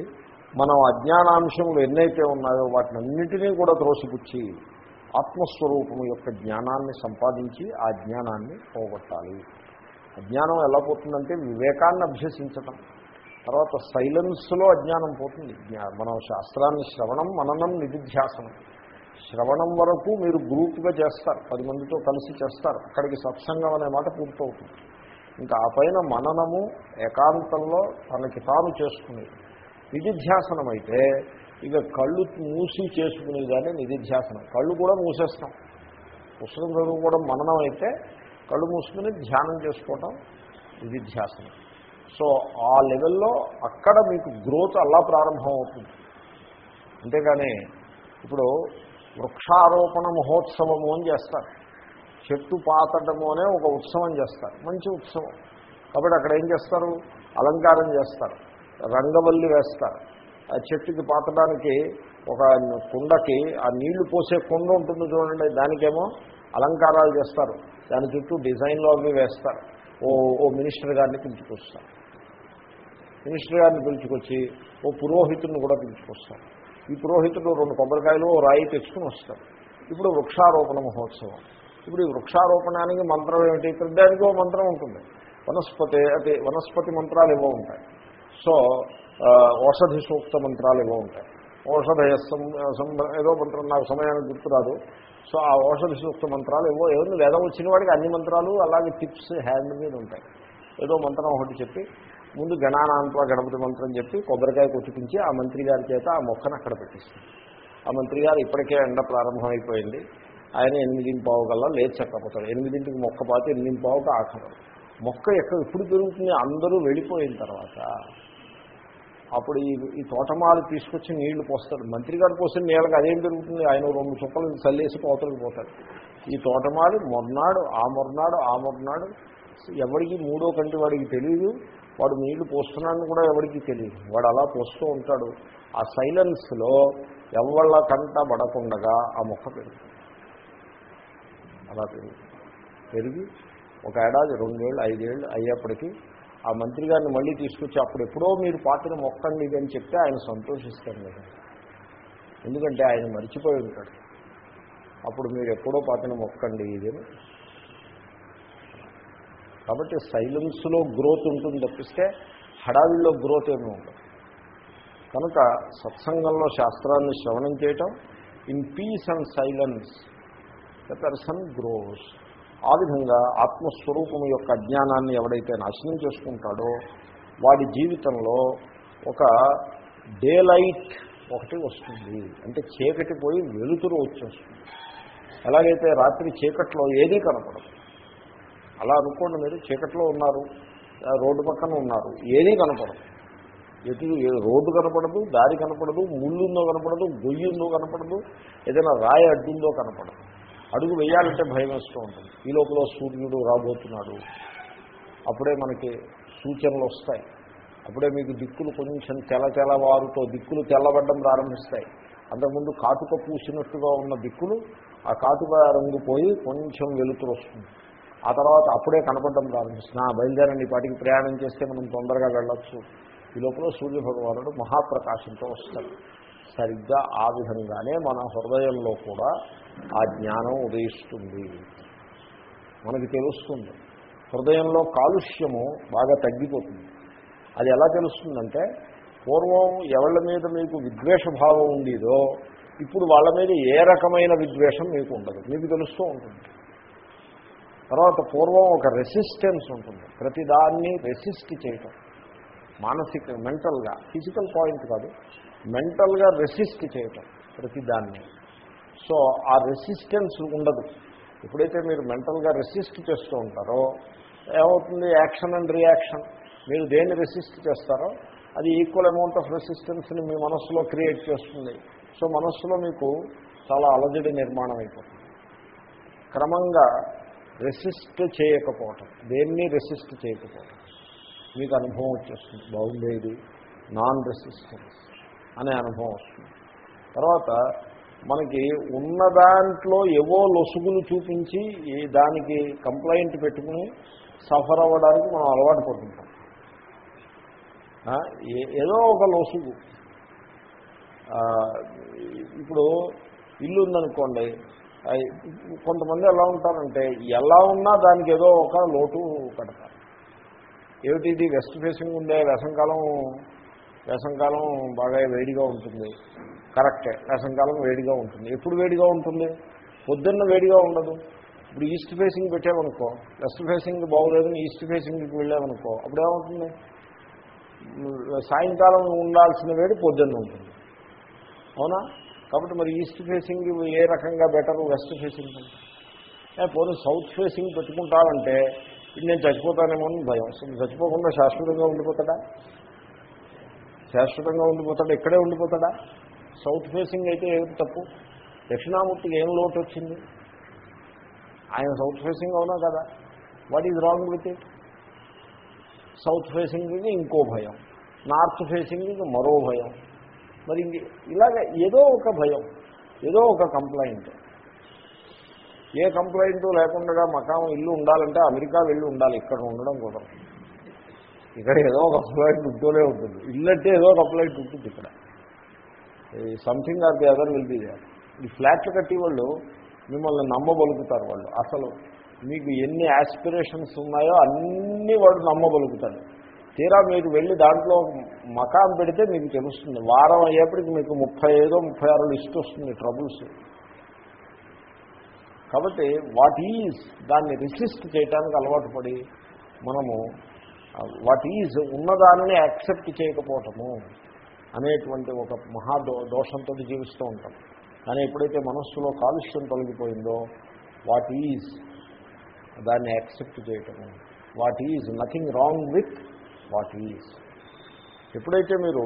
మనం అజ్ఞానాంశములు ఎన్నైతే ఉన్నాయో వాటిని అన్నింటినీ కూడా త్రోసిపుచ్చి ఆత్మస్వరూపం యొక్క జ్ఞానాన్ని సంపాదించి ఆ జ్ఞానాన్ని పోగొట్టాలి. అజ్ఞానం ఎలా పోతుందంటే వివేకాన్ని అభ్యసించటం. తర్వాత సైలెన్స్లో అజ్ఞానం పోతుంది. జ్ఞా- మనం శాస్త్రాన్ని శ్రవణం మననం నిధిధ్యాసనం. శ్రవణం వరకు మీరు గ్రూప్గా చేస్తారు. పది మందితో కలిసి చేస్తారు. అక్కడికి సత్సంగం అనే మాట పూర్తవుతుంది. ఇంకా ఆ పైన మననము ఏకాంతంలో తనకి తాను చేసుకునేది. నిధిధ్యాసనం అయితే ఇక కళ్ళు మూసి చేసుకునేదాన్ని నిధిధ్యాసనం. కళ్ళు కూడా మూసేస్తాం. పుస్తకం చదువుకోవడం మననం అయితే కళ్ళు మూసుకుని ధ్యానం చేసుకోవటం నిధిధ్యాసనం. సో ఆ లెవెల్లో అక్కడ మీకు గ్రోత్ అలా ప్రారంభం అవుతుంది అంతేగాని ఇప్పుడు వృక్షారోపణ మహోత్సవము అని చేస్తారు. చెట్టు పాతడము అనే ఒక ఉత్సవం చేస్తారు. మంచి ఉత్సవం. కాబట్టి అక్కడ ఏం చేస్తారు? అలంకారం చేస్తారు. రంగవల్లి వేస్తారు ఆ చెట్టుకి పాతడానికి ఒక కుండకి ఆ నీళ్ళు పోసే కుండ ఉంటుంది చూడండి దానికేమో అలంకారాలు చేస్తారు. దాని చుట్టూ డిజైన్లో అవి వేస్తారు. ఓ ఓ మినిస్టర్ గారిని పిలుచుకొస్తారు. మినిస్టర్ గారిని పిలుచుకొచ్చి ఓ పురోహితుడిని కూడా పిలుచుకొస్తారు. ఈ పురోహితుడు రెండు కొబ్బరికాయలు ఓ రాయి తెచ్చుకుని వస్తారు ఇప్పుడు వృక్షారోపణ మహోత్సవం. ఇప్పుడు ఈ వృక్షారోపణానికి మంత్రం ఏమిటి? ప్రతిదానికి ఓ మంత్రం ఉంటుంది. వనస్పతి అదే వనస్పతి మంత్రాలు ఏవో ఉంటాయి. సో ఆ, ఔషధి సూక్త మంత్రాలు ఏవో ఉంటాయి. ఔషధయ ఏదో మంత్రం నాకు సమయానికి గుర్తురాదు. సో ఆ ఔషధ సూక్త మంత్రాలు ఏవో ఏదో వేదం వచ్చిన వాడికి అన్ని మంత్రాలు అలాగే టిప్స్ హ్యాండ్ మీద ఉంటాయి. ఏదో మంత్రం ఒకటి చెప్పి ముందు గణానాంత్వ గణపతి మంత్రం చెప్పి కొబ్బరికాయ కొట్టిపించి ఆ మంత్రి గారి చేత ఆ మొక్కను అక్కడ పెట్టిస్తుంది ఆ మంత్రి గారు ఇప్పటికే ఎండ ప్రారంభమైపోయింది. ఆయన ఎనిమిదింటి పావు కల్లా లేచి చక్కపోతాడు ఎనిమిదింటికి మొక్క పాతి ఎనిమిది ఆఖరు మొక్క ఎక్కడ ఎప్పుడు పెరుగుతుంది అందరూ వెళ్ళిపోయిన తర్వాత అప్పుడు ఈ ఈ తోటమాలు తీసుకొచ్చి నీళ్ళు పోస్తాడు మంత్రి గారు పోసిన నీళ్ళకి అదేం పెరుగుతుంది ఆయన రెండు చుక్కలు చల్లేసి పోతలకు పోతాడు ఈ తోటమాలి మొన్నాడు ఆ మొన్నాడు ఆ మొన్నాడు ఎవరికి మూడో కంటి వాడికి తెలియదు వాడు నీళ్ళు పోస్తున్నాడని కూడా ఎవరికి తెలియదు వాడు అలా పోస్తూ ఉంటాడు. ఆ సైలెన్స్లో ఎవళ్ళ కంట పడకుండగా ఆ మొక్క పెరుగుతుంది. అలా పెరుగుతుంది. పెరిగి ఒక ఏడాది రెండేళ్ళు ఐదేళ్ళు అయ్యేప్పటికీ ఆ మంత్రి గారిని మళ్ళీ తీసుకొచ్చి అప్పుడు ఎప్పుడో మీరు పాతిన మొక్కండి అని చెప్తే ఆయన సంతోషిస్తారు కదా. ఎందుకంటే ఆయన మర్చిపోయి ఉంటాడు. అప్పుడు మీరు ఎప్పుడో పాతిన మొక్కండి ఇది కాబట్టి సైలెన్స్లో గ్రోత్ ఉంటుంది తప్పిస్తే హడావిల్లో గ్రోత్ ఏమి ఉండదు. కనుక సత్సంగంలో శాస్త్రాన్ని శ్రవణం చేయటం in peace and silence the person grows. ఆ విధంగా ఆత్మస్వరూపం యొక్క అజ్ఞానాన్ని ఎవడైతే నాశనం చేసుకుంటాడో వాడి జీవితంలో ఒక డే లైట్ ఒకటి వస్తుంది. అంటే చీకటి పోయి వెలుతురు వచ్చేస్తుంది. ఎలాగైతే రాత్రి చీకట్లో ఏదీ కనపడదు. అలా అనుకోండి మీరు చీకట్లో ఉన్నారు రోడ్డు పక్కన ఉన్నారు ఏదీ కనపడదు. ఎటు రోడ్డు కనపడదు దారి కనపడదు ముళ్ళుందో కనపడదు గొయ్యిందో కనపడదు ఏదైనా రాయి అడ్డుందో కనపడదు. అడుగు వేయాలంటే భయం వేస్తూ ఉంటుంది. ఈ లోపల సూర్యుడు రాబోతున్నాడు. అప్పుడే మనకి సూచనలు వస్తాయి. అప్పుడే మీకు దిక్కులు కొంచెం తెల తెల్లవారుతో దిక్కులు తెల్లబడ్డం ప్రారంభిస్తాయి. అంతకుముందు కాటుక పూసినట్టుగా ఉన్న దిక్కులు ఆ కాటుక రంగు పోయి కొంచెం వెలుతురు వస్తుంది. ఆ తర్వాత అప్పుడే కనపడడం ప్రారంభిస్తుంది. "ఆ, బయలుదేరండి పాటికి ప్రయాణం చేస్తే మనం తొందరగా వెళ్ళొచ్చు. ఈ లోపల సూర్య భగవానుడు మహాప్రకాశంతో వస్తాడు. సరిగ్గా ఆ విధంగానే మన హృదయంలో కూడా ఆ జ్ఞానం ఉదయిస్తుంది. మనకి తెలుస్తుంది. హృదయంలో కాలుష్యము బాగా తగ్గిపోతుంది. అది ఎలా తెలుస్తుందంటే పూర్వం ఎవళ్ళ మీద మీకు విద్వేష భావం ఉండేదో ఇప్పుడు వాళ్ళ మీద ఏ రకమైన విద్వేషం మీకు ఉండదు. మీకు తెలుస్తూ ఉంటుంది. తర్వాత పూర్వం ఒక రెసిస్టెన్స్ ఉంటుంది. ప్రతిదాన్ని రెసిస్ట్ చేయటం. మానసిక మెంటల్గా ఫిజికల్ పాయింట్ కాదు. మెంటల్గా రెసిస్ట్ చేయటం ప్రతిదాన్ని సో ఆ రెసిస్టెన్స్ ఉండదు. ఎప్పుడైతే మీరు మెంటల్గా రెసిస్ట్ చేస్తూ ఉంటారో ఏమవుతుంది? యాక్షన్ అండ్ రియాక్షన్ మీరు దేన్ని రెసిస్ట్ చేస్తారో అది ఈక్వల్ అమౌంట్ ఆఫ్ రెసిస్టెన్స్ని మీ మనస్సులో క్రియేట్ చేస్తుంది. సో మనస్సులో మీకు చాలా అలజడి నిర్మాణం అయిపోతుంది. క్రమంగా రెసిస్ట్ చేయకపోవటం. దేన్ని రెసిస్ట్ చేయకపోవటం? మీకు అనుభవం వచ్చేస్తుంది. బాగుండేది నాన్ రెసిస్టెన్స్ అనే అనుభవం వస్తుంది. తర్వాత మనకి ఉన్న దాంట్లో ఏవో లొసుగులు చూపించి దానికి కంప్లైంట్ పెట్టుకుని సఫర్ అవ్వడానికి మనం అలవాటు పడుతుంటాం. ఏ- ఏదో ఒక లొసుగు. ఇప్పుడు ఇల్లు ఉందనుకోండి కొంతమంది ఎలా ఉంటారంటే ఎలా ఉన్నా దానికి ఏదో ఒక లోటు కడతారు. ఏమిటి ఇది? వెస్ట్ ఫేసింగ్ ఉండే వేసంకాలం వేసంకాలం బాగా వేడిగా ఉంటుంది. కరెక్టే. వేసంకాలం వేడిగా ఉంటుంది. ఎప్పుడు వేడిగా ఉంటుంది? పొద్దున్న వేడిగా ఉండదు. ఇప్పుడు ఈస్ట్ ఫేసింగ్ పెట్టామనుకో వెస్ట్ ఫేసింగ్ బాగోలేదని ఈస్ట్ ఫేసింగ్కి వెళ్ళామనుకో అప్పుడు ఏమవుతుంది సాయంకాలం ఉండాల్సిన వేడి పొద్దున్న ఉంటుంది. అవునా? కాబట్టి మరి ఈస్ట్ ఫేసింగ్ ఏ రకంగా బెటర్? వెస్ట్ ఫేసింగ్ కంటే? పోనీ సౌత్ ఫేసింగ్ పెట్టుకుంటామంటే ఇది నేను చచ్చిపోతానేమో అని భయం. అసలు చచ్చిపోకుండా శాశ్వతంగా ఉండిపోతాడా? శాశ్వతంగా ఉండిపోతాడా? ఇక్కడే ఉండిపోతాడా? సౌత్ ఫేసింగ్ అయితే ఏమిటి తప్పు? దక్షిణామూర్తికి ఏం లోటు వచ్చింది? ఆయన సౌత్ ఫేసింగ్ అవునా కదా? What is wrong with it south ఫేసింగ్కి ఇంకో భయం. నార్త్ ఫేసింగ్కి మరో భయం. మరి ఇంక ఇలాగ ఏదో ఒక భయం ఏదో ఒక కంప్లైంట్. ఏ కంప్లైంట్ లేకుండా మకాం ఇల్లు ఉండాలంటే అమెరికా వెళ్ళి ఉండాలి ఇక్కడ ఉండడం కూడా ఇక్కడ ఏదో ఒక కంప్లైంట్ ఉంటూనే ఉంటుంది. ఇల్లు అంటే ఏదో కంప్లైంట్ ఉంటుంది ఇక్కడ. Something or the other will be there ఈ ఫ్లాట్లు కట్టి వాళ్ళు మిమ్మల్ని నమ్మగలుగుతారు వాళ్ళు. అసలు మీకు ఎన్ని ఆస్పిరేషన్స్ ఉన్నాయో అన్నీ వాడు నమ్మబలుకుతాడు తీరా మీరు వెళ్ళి దాంట్లో మకాం పెడితే మీకు తెలుస్తుంది. వారం అయ్యేప్పటికి మీకు ముప్పై ఐదో ముప్పై ఆరు లిస్ట్ వస్తుంది ట్రబుల్స్ కాబట్టి వాట్ ఈజ్ దాన్ని రిసిస్ట్ చేయడానికి అలవాటు పడి మనము వాట్ ఈజ్ ఉన్నదాన్ని యాక్సెప్ట్ చేయకపోవటము. అనేటువంటి ఒక మహా దోషంతో జీవిస్తూ ఉంటాం. కానీ ఎప్పుడైతే మనస్సులో కాలుష్యం తొలగిపోయిందో వాట్ ఈజ్ దాన్ని యాక్సెప్ట్ చేయటము. What is nothing wrong with what is ఎప్పుడైతే మీరు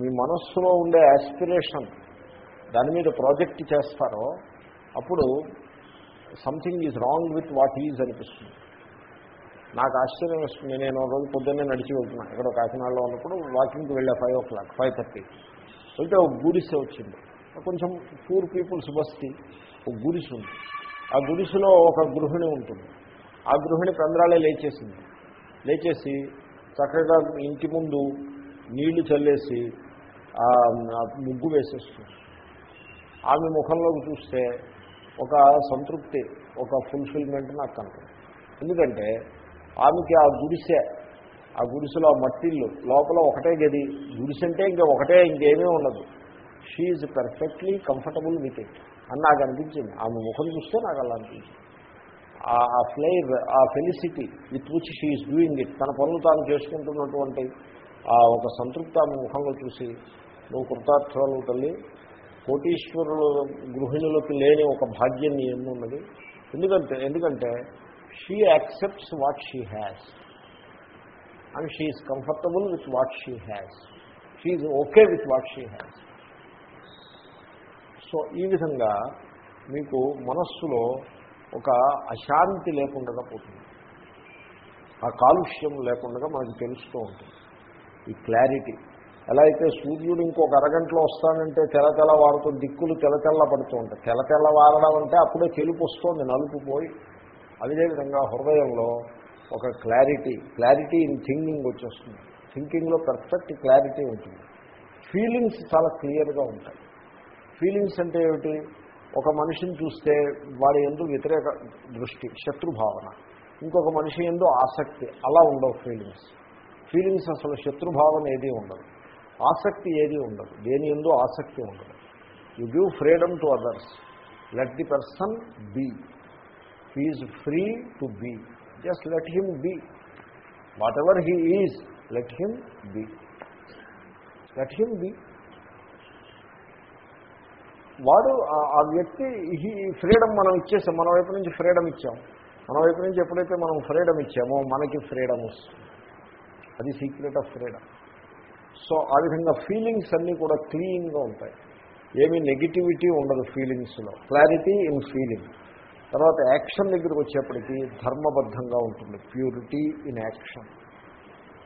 మీ మనస్సులో ఉండే యాస్పిరేషన్ దాని మీద ప్రాజెక్ట్ చేస్తారో అప్పుడు something is wrong with what is అనిపిస్తుంది. నాకు ఆశ్చర్యం వస్తుంది. నేను రోజు పొద్దున్నే నడిచి వెళ్తున్నాను ఇక్కడ కాకినాడలో ఉన్నప్పుడు వాకింగ్కి వెళ్ళా five o'clock five thirty వెళ్తే ఒక గుడిసె వచ్చింది. కొంచెం పూర్ పీపుల్స్ బస్తీ ఒక గుడిసె ఉంది. ఆ గుడిసెలో ఒక గృహిణి ఉంటుంది. ఆ గృహిణి పెందరాలే లేచేసింది. లేచేసి చక్కగా ఇంటి ముందు నీళ్ళు చల్లేసి ముగ్గు వేసేస్తుంది. ఆమె ముఖంలోకి చూస్తే ఒక సంతృప్తి ఒక ఫుల్ఫిల్మెంట్ నాకు కనపడింది. ఎందుకంటే ఆమెకి ఆ గుడిసె ఆ గుడిసెలో ఆ మట్టిల్లు లోపల ఒకటే గది గుడిసె అంటే ఇంకా ఒకటే ఇంకేమీ ఉండదు. She's perfectly comfortable with it అని నాకు అనిపించింది. ఆమె ముఖం చూస్తే నాకు అలా అనిపించింది. ఆ ఫ్లేవ్ ఆ felicity with which she's doing it తన పనులు తాను చేసుకుంటున్నటువంటి ఆ ఒక సంతృప్తి ఆమె ముఖంలో చూసి నువ్వు కృతార్థాలు తల్లి కోటీశ్వరుల గృహిణులకు లేని ఒక భాగ్యం నీ ఉన్నది ఎందుకంటే ఎందుకంటే she accepts what she has and she is comfortable with what she has she is okay with what she has so ఈ విధంగా మీకు మనస్సులో ఒక అశాంతి లేకుండా పోతుంది. ఆ కాలుష్యం లేకుండా మనకు తెలుస్తూ ఉంటుంది. ఈ క్లారిటీ. ఎలా అయితే సూర్యుడు ఇంకొక అరగంటలో వస్తానంటే తెల తెల వారుతూ దిక్కులు తెల తెల్ల పడుతూ ఉంటాయి. తెల తెల్ల వారడం అంటే అప్పుడే తెలుపు వస్తుంది నలుపు పోయి. అదేవిధంగా హృదయంలో ఒక క్లారిటీ క్లారిటీ ఇన్ థింకింగ్ వచ్చేస్తుంది. థింకింగ్లో పర్ఫెక్ట్ క్లారిటీ ఉంటుంది. ఫీలింగ్స్ చాలా క్లియర్గా ఉంటాయి. ఫీలింగ్స్ అంటే ఏమిటి? ఒక మనిషిని చూస్తే వాడి ఎందు వ్యతిరేక దృష్టి శత్రుభావన. ఇంకొక మనిషి ఎందు ఆసక్తి అలా ఉండవు ఫీలింగ్స్. ఫీలింగ్స్ అసలు శత్రుభావన ఏది ఉండదు. ఆసక్తి ఏది ఉండదు. దేని ఎందు ఆసక్తి ఉండదు. You give freedom to others. Let the person be. He's free to be just let him be whatever he is let him be let him be వాడు ఆ వ్యక్తి ఈ ఫ్రీడమ్ మనం ఇచ్చేసాం. మన వైపు నుంచి ఫ్రీడమ్ ఇచ్చాం. మన వైపు నుంచి ఎప్పుడైతే మనం ఫ్రీడమ్ ఇచ్చామో మనకి ఫ్రీడమ్ వస్తుంది. అది సీక్రెట్ ఆఫ్ ఫ్రీడమ్ సో ఆ విధంగా ఫీలింగ్స్ అన్నీ కూడా క్లీన్గా ఉంటాయి. ఏమీ నెగిటివిటీ ఉండదు ఫీలింగ్స్లో క్లారిటీ ఇన్ ఫీలింగ్ తర్వాత యాక్షన్ దగ్గరికి వచ్చేప్పటికీ ధర్మబద్ధంగా ఉంటుంది. Purity in action.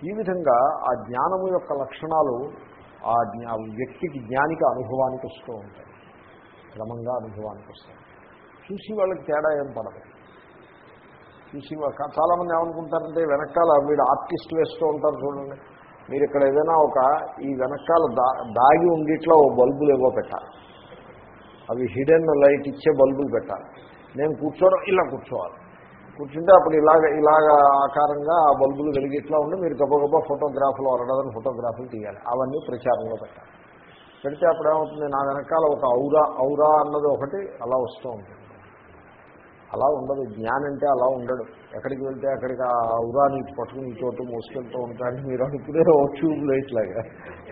ఈ విధంగా ఆ జ్ఞానము యొక్క లక్షణాలు ఆ జ్ఞా వ్యక్తికి జ్ఞానికి అనుభవానికి వస్తూ ఉంటాయి. క్రమంగా అనుభవానికి వస్తాయి. చూసి వాళ్ళకి తేడా ఏం పడదు. చూసి చాలామంది ఏమనుకుంటారంటే వెనకాల వీడు ఆర్టిస్ట్ వేస్తూ ఉంటారు చూడండి. మీరు ఇక్కడ ఏదైనా ఒక ఈ వెనకాల దాగి ఉండిట్లో ఓ బల్బులు ఏవో పెట్టాలి. అవి హిడెన్ లైట్ ఇచ్చే బల్బులు పెట్టాలి. నేను కూర్చోవడం ఇలా కూర్చోవాలి. కూర్చుంటే అప్పుడు ఇలాగ ఇలాగ ఆకారంగా ఆ బల్బులు వెలిగిట్లా ఉండి మీరు గొప్ప గొప్ప ఫోటోగ్రాఫ్లు అరడదని ఫోటోగ్రాఫ్లు తీయాలి. అవన్నీ ప్రచారంలో పెట్టాలి. పెడితే అప్పుడు ఏమవుతుంది? నా వెనకాల ఒక ఔరా ఔరా అన్నది ఒకటి అలా వస్తూ ఉంటుంది. అలా ఉండదు. జ్ఞానం అంటే అలా ఉండడు. ఎక్కడికి వెళ్తే అక్కడికి ఆ ఔరా నీటి పట్టుకుని చోటు మోసుకెళ్తూ ఉంటాడని మీరు అనుకునే ఓ ట్యూబ్ లైట్లాగా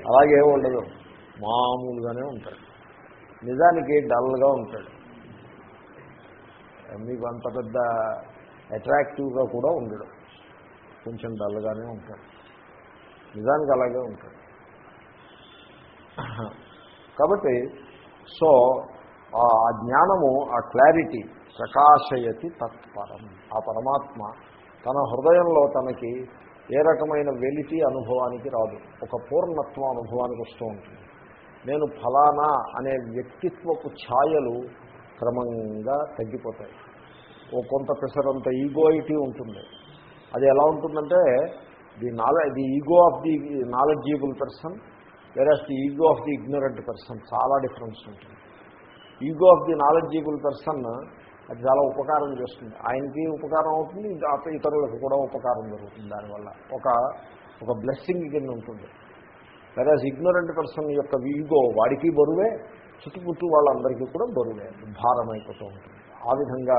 అలాగే ఉండదు. మామూలుగానే ఉంటాడు. నిజానికి డల్గా ఉంటాడు. మీకు అంత పెద్ద అట్రాక్టివ్గా కూడా ఉండడు. కొంచెం డల్గానే ఉంటాడు. నిజానికి అలాగే ఉంటాడు. కాబట్టి సో ఆ జ్ఞానము ఆ క్లారిటీ ప్రకాశయతి తత్పరం. ఆ పరమాత్మ తన హృదయంలో తనకి ఏ రకమైన వెలితి అనుభవానికి రాదు. ఒక పూర్ణత్వం అనుభవానికి వస్తూ ఉంటుంది. నేను ఫలానా అనే వ్యక్తిత్వపు ఛాయలు క్రమంగా తగ్గిపోతాయి. ఓ కొంత పెసరంత ఈగోయిటీ ఉంటుంది. అది ఎలా ఉంటుందంటే the knowledge the ego of the knowledgeable person versus the ego of the ignorant person చాలా డిఫరెన్స్ ఉంటుంది. Ego of the knowledgeable person అది చాలా ఉపకారం చేస్తుంది. ఆయనకి ఉపకారం అవుతుంది ఇతరులకు కూడా ఉపకారం జరుగుతుంది దానివల్ల. ఒక ఒక బ్లెస్సింగ్ కింద ఉంటుంది. వెరాజ్ ఇగ్నరెంట్ పర్సన్ యొక్క ఈగో వాడికి బరువే చుట్టుపుట్టు వాళ్ళందరికీ కూడా బరువే భారమైపోతూ ఉంటుంది. ఆ విధంగా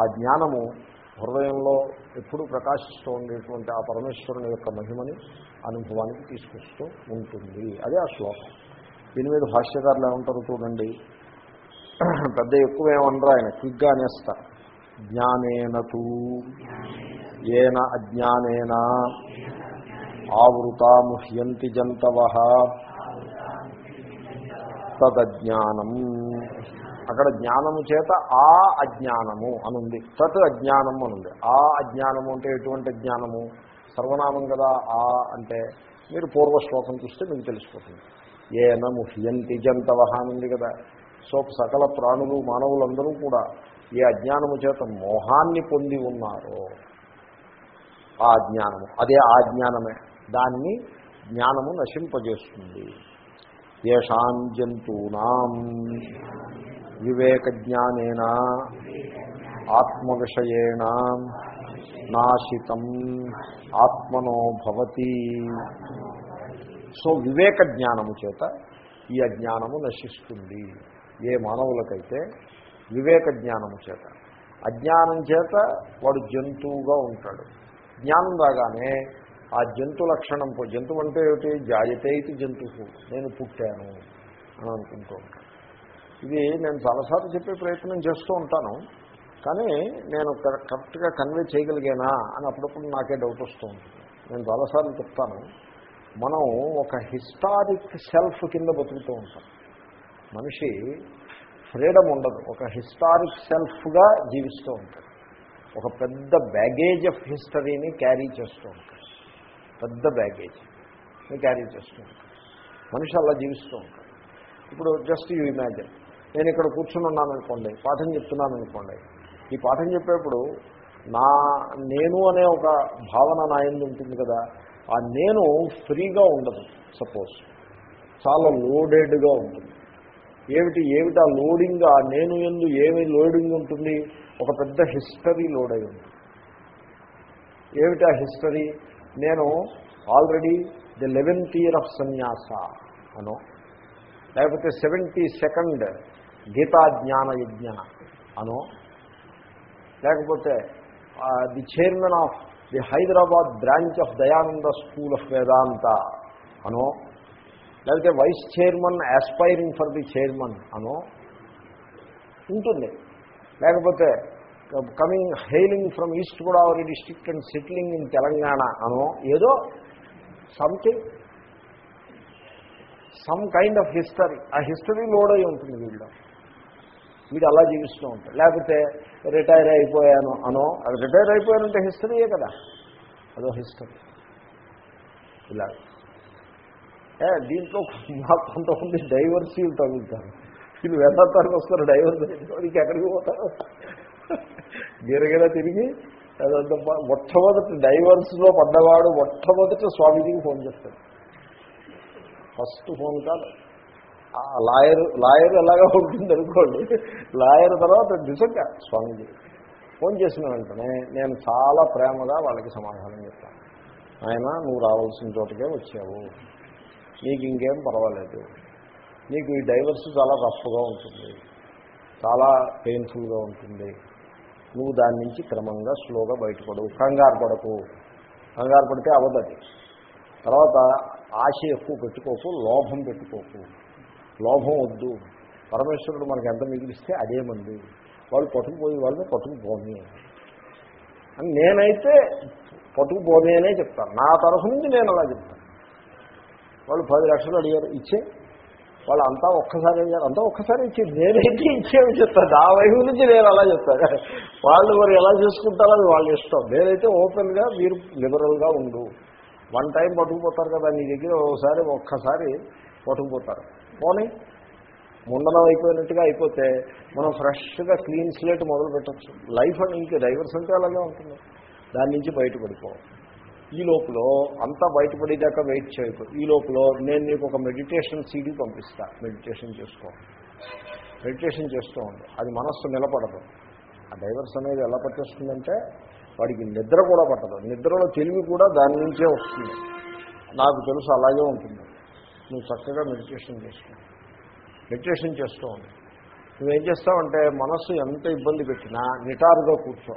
ఆ జ్ఞానము హృదయంలో ఎప్పుడు ప్రకాశిస్తూ ఉండేటువంటి ఆ పరమేశ్వరుని యొక్క మహిమని అనుభవానికి తీసుకొస్తూ ఉంటుంది. అదే ఆ శ్లోకం. దీని మీద భాష్యకారులు ఏమంటారు చూడండి. పెద్ద ఎక్కువ ఏమనరు ఆయన క్విగ్గా అనేస్తారు. జ్ఞానేనతూ ఏన అజ్ఞానేన. ఆవృతా ముహ్యంతి జంతవ. తదజ్ఞానం. అక్కడ జ్ఞానము చేత ఆ అజ్ఞానము అనుంది. తత్ అజ్ఞానం అనుంది. ఆ అజ్ఞానము అంటే ఎటువంటి జ్ఞానము? సర్వనామం కదా ఆ అంటే మీరు పూర్వ శ్లోకం చూస్తే మీకు తెలిసిపోతుంది. ఏన ముహ్యంతి జంతవ అనుంది కదా. సో సకల ప్రాణులు మానవులందరూ కూడా ఏ అజ్ఞానము చేత మోహాన్ని పొంది ఉన్నారో ఆ అజ్ఞానము. అదే ఆ జ్ఞానమే దాన్ని జ్ఞానము నశింపజేస్తుంది. ఏషాం జంతూనాం వివేక జ్ఞానేన ఆత్మవిషయేణ నాశితం ఆత్మనో భవతి సో వివేక జ్ఞానము చేత ఈ అజ్ఞానము నశిస్తుంది. ఏ మానవులకైతే వివేక జ్ఞానము చేత అజ్ఞానం చేత వాడు జంతువుగా ఉంటాడు. జ్ఞానం రాగానే ఆ జంతు లక్షణం జంతువు అంటే ఏమిటి? జాయతే ఇది జంతువు. నేను పుట్టాను అని అనుకుంటూ ఉంటాను. ఇది నేను చాలాసార్లు చెప్పే ప్రయత్నం చేస్తూ ఉంటాను. కానీ నేను కరెక్ట్గా కన్వే చేయగలిగానా అని అప్పుడప్పుడు నాకే డౌట్ వస్తూ ఉంటుంది. నేను చాలాసార్లు చెప్తాను. మనం ఒక హిస్టారిక్ సెల్ఫ్ కింద బతుకుతూ ఉంటాం. మనిషి ఫ్రీడమ్ ఉండదు. ఒక హిస్టారిక్ సెల్ఫ్గా జీవిస్తూ ఉంటాడు. ఒక పెద్ద బ్యాగేజ్ ఆఫ్ హిస్టరీని క్యారీ చేస్తూ ఉంటాడు. పెద్ద బ్యాగేజ్. క్యారీ చేస్తూ ఉంటాడు మనిషి అలా జీవిస్తూ ఉంటాడు. ఇప్పుడు జస్ట్ యూ ఇమాజిన్ నేను ఇక్కడ కూర్చుని ఉన్నాను అనుకోండి పాఠం చెప్తున్నాను అనుకోండి ఈ పాఠం చెప్పేప్పుడు నా నేను అనే ఒక భావన నా ఎందు ఉంటుంది కదా ఆ నేను ఫ్రీగా ఉండదు సపోజ్ చాలా లోడెడ్గా ఉంటుంది. ఏమిటి ఏమిటి ఆ లోడింగ్ ఆ నేను ఎందు ఏమి లోడింగ్ ఉంటుంది? ఒక పెద్ద హిస్టరీ లోడ్ అయి ఉంటుంది. ఏమిటి ఆ హిస్టరీ నేను already the eleventh year of sannyasa అనో లేకపోతే సెవెంటీ సెకండ్ గీతా జ్ఞాన యజ్ఞ అనో లేకపోతే the chairman of the Hyderabad branch of Dayananda school of Vedanta అనో లేకపోతే vice chairman aspiring for the chairman అనో ఉంటుంది. లేకపోతే coming hailing from East Godavari district and settling in Telangana అనో ఏదో something some kind of history. ఆ history load అయి ఉంటుంది వీళ్ళు. వీడు అలా జీవిస్తూ ఉంటారు లేకపోతే రిటైర్ అయిపోయాను అనో అది రిటైర్ అయిపోయానంటే హిస్టరీయే కదా. అదో హిస్టరీ. ఇలా. దీంట్లో మాకు కొంతమంది డైవర్సీలు తగులుతారు. వీళ్ళు వేదాంతానికి వస్తారు డైవర్స్ వాడికి ఎక్కడికి పోతారు? గిరగిర తిరిగి అదంతా మొట్టమొదటి డైవర్స్లో పడ్డవాడు మొట్టమొదటి స్వామీజీకి ఫోన్ చేస్తాడు. ఫస్ట్ ఫోన్ కాదు. లాయర్ లాయర్ ఎలాగా ఉంటుంది అనుకోండి. లాయర్ తర్వాత నిజంగా స్వామీజీ ఫోన్ చేసిన వెంటనే నేను చాలా ప్రేమగా వాళ్ళకి సమాధానం చెప్తాను ఆయన నువ్వు రావాల్సిన చోటకే వచ్చావు. నీకు ఇంకేం పర్వాలేదు. నీకు ఈ డైవర్స్ చాలా రఫ్గా ఉంటుంది. చాలా పెయిన్ఫుల్గా ఉంటుంది. నువ్వు దాని నుంచి క్రమంగా స్లోగా బయటపడవు. కంగారు పడకు. కంగారు పడితే అవదది. తర్వాత ఆశ ఎక్కువ పెట్టుకోకు లోభం పెట్టుకోకు. లోభం వద్దు. పరమేశ్వరుడు మనకు ఎంత మిగిలిస్తే అదే మంది. వాళ్ళు పట్టుకుపోయే వాళ్ళని పట్టుకుపోని. అని నేనైతే పట్టుకుపోని అనే చెప్తాను. నా తరఫు నుంచి నేను అలా చెప్తాను. వాళ్ళు పది లక్షలు అడిగారు ఇచ్చే వాళ్ళు అంతా ఒక్కసారి అడిగారు అంతా ఒక్కసారి ఇచ్చింది. నేనైతే ఇచ్చేవి చెప్తాను ఆ వైపు నుంచి నేను అలా చెప్తాను వాళ్ళు మరి ఎలా చేసుకుంటారో అది వాళ్ళు ఇష్టం. నేనైతే ఓపెన్గా మీరు లిబరల్గా ఉండు. వన్ టైం పట్టుకుపోతారు కదా నీ దగ్గర ఒకసారి ఒక్కసారి పట్టుకుపోతారు. పోనీ ముండనం అయిపోయినట్టుగా అయిపోతే మనం ఫ్రెష్గా క్లీన్ స్లేట్ మొదలు పెట్టచ్చు లైఫ్ అని ఇంక డైవర్స్ అంటే అలాగే ఉంటుంది. దాని నుంచి బయటపడిపోవాలి ఈ లోపల అంతా బయటపడేదాకా వెయిట్ చేయకు. ఈ లోపల నేను నీకు ఒక మెడిటేషన్ సీడీ పంపిస్తా. మెడిటేషన్ చేసుకో మెడిటేషన్ చేస్తూ ఉండు. అది మనస్సు నిలబడదు. ఆ డైవర్స్ అనేది ఎలా పట్టేస్తుందంటే వాడికి నిద్ర కూడా పట్టదు. నిద్రలో తెలివి కూడా దాని నుంచే వస్తుంది. నాకు తెలుసు అలాగే ఉంటుంది. నువ్వు చక్కగా మెడిటేషన్ చేసుకో మెడిటేషన్ చేస్తూ ఉండు. నువ్వేం చేస్తావంటే మనస్సు ఎంత ఇబ్బంది పెట్టినా నిటారుగా కూర్చో.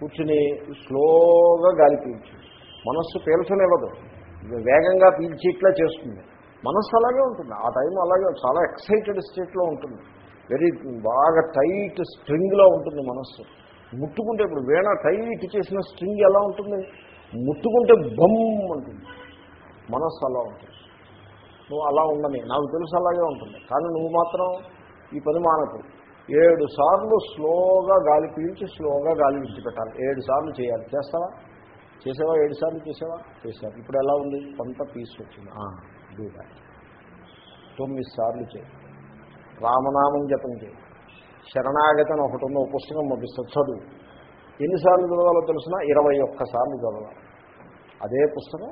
కూర్చుని స్లోగా గాలి పీల్చు. మనస్సు పీల్చనివ్వదు వేగంగా పీల్చి ఇట్లా చేస్తుంది. మనస్సు అలాగే ఉంటుంది. ఆ టైం అలాగే చాలా ఎక్సైటెడ్ స్టేట్లో ఉంటుంది. వెరీ బాగా టైట్ స్ట్రింగ్లో ఉంటుంది మనస్సు. ముట్టుకుంటే ఇప్పుడు వేణ టైట్ చేసిన స్ట్రింగ్ ఎలా ఉంటుంది? ముట్టుకుంటే బమ్ ఉంటుంది మనస్సు అలా ఉంటుంది. నువ్వు అలా ఉండని. నాకు తెలుసు అలాగే ఉంటుంది. కానీ నువ్వు మాత్రం ఈ పని మానకు. ఏడు సార్లు స్లోగా గాలి పీల్చి స్లోగా గాలి విడిచిపెట్టాలి. ఏడు సార్లు చేయాలి. చేస్తావా? చేసావా? ఏడు సార్లు చేసావా? చేసావు ఇప్పుడు ఎలా ఉంది? కొంత పీస్ వచ్చింది. డూ దాట్ తొమ్మిది సార్లు చేయి. రామనామం జపం చేయి. శరణాగతని ఒకటి ఉన్న పుస్తకం పంపిస్తుంది చదువు. ఎన్నిసార్లు చదవాలో తెలిసినా? ఇరవై ఒక్కసార్లు చదవాలి. అదే పుస్తకం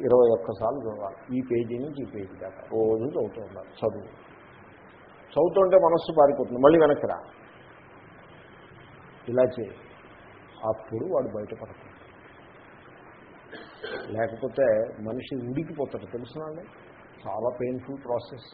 ఇరవై ఒక్కసార్లు చదవాలి. ఈ పేజీ నుంచి ఈ పేజీ దాకా. రోజు చదువుతూ ఉండాలి. చదువు. చదువుతుంటే మనస్సు పారిపోతుంది. మళ్ళీ వెనక్కి రా. ఇలా చేయి. అప్పుడు వాడు బయటపడతాడు. లేకపోతే మనిషి ఉడికిపోతాడు తెలుసునండి చాలా పెయిన్ఫుల్ ప్రాసెస్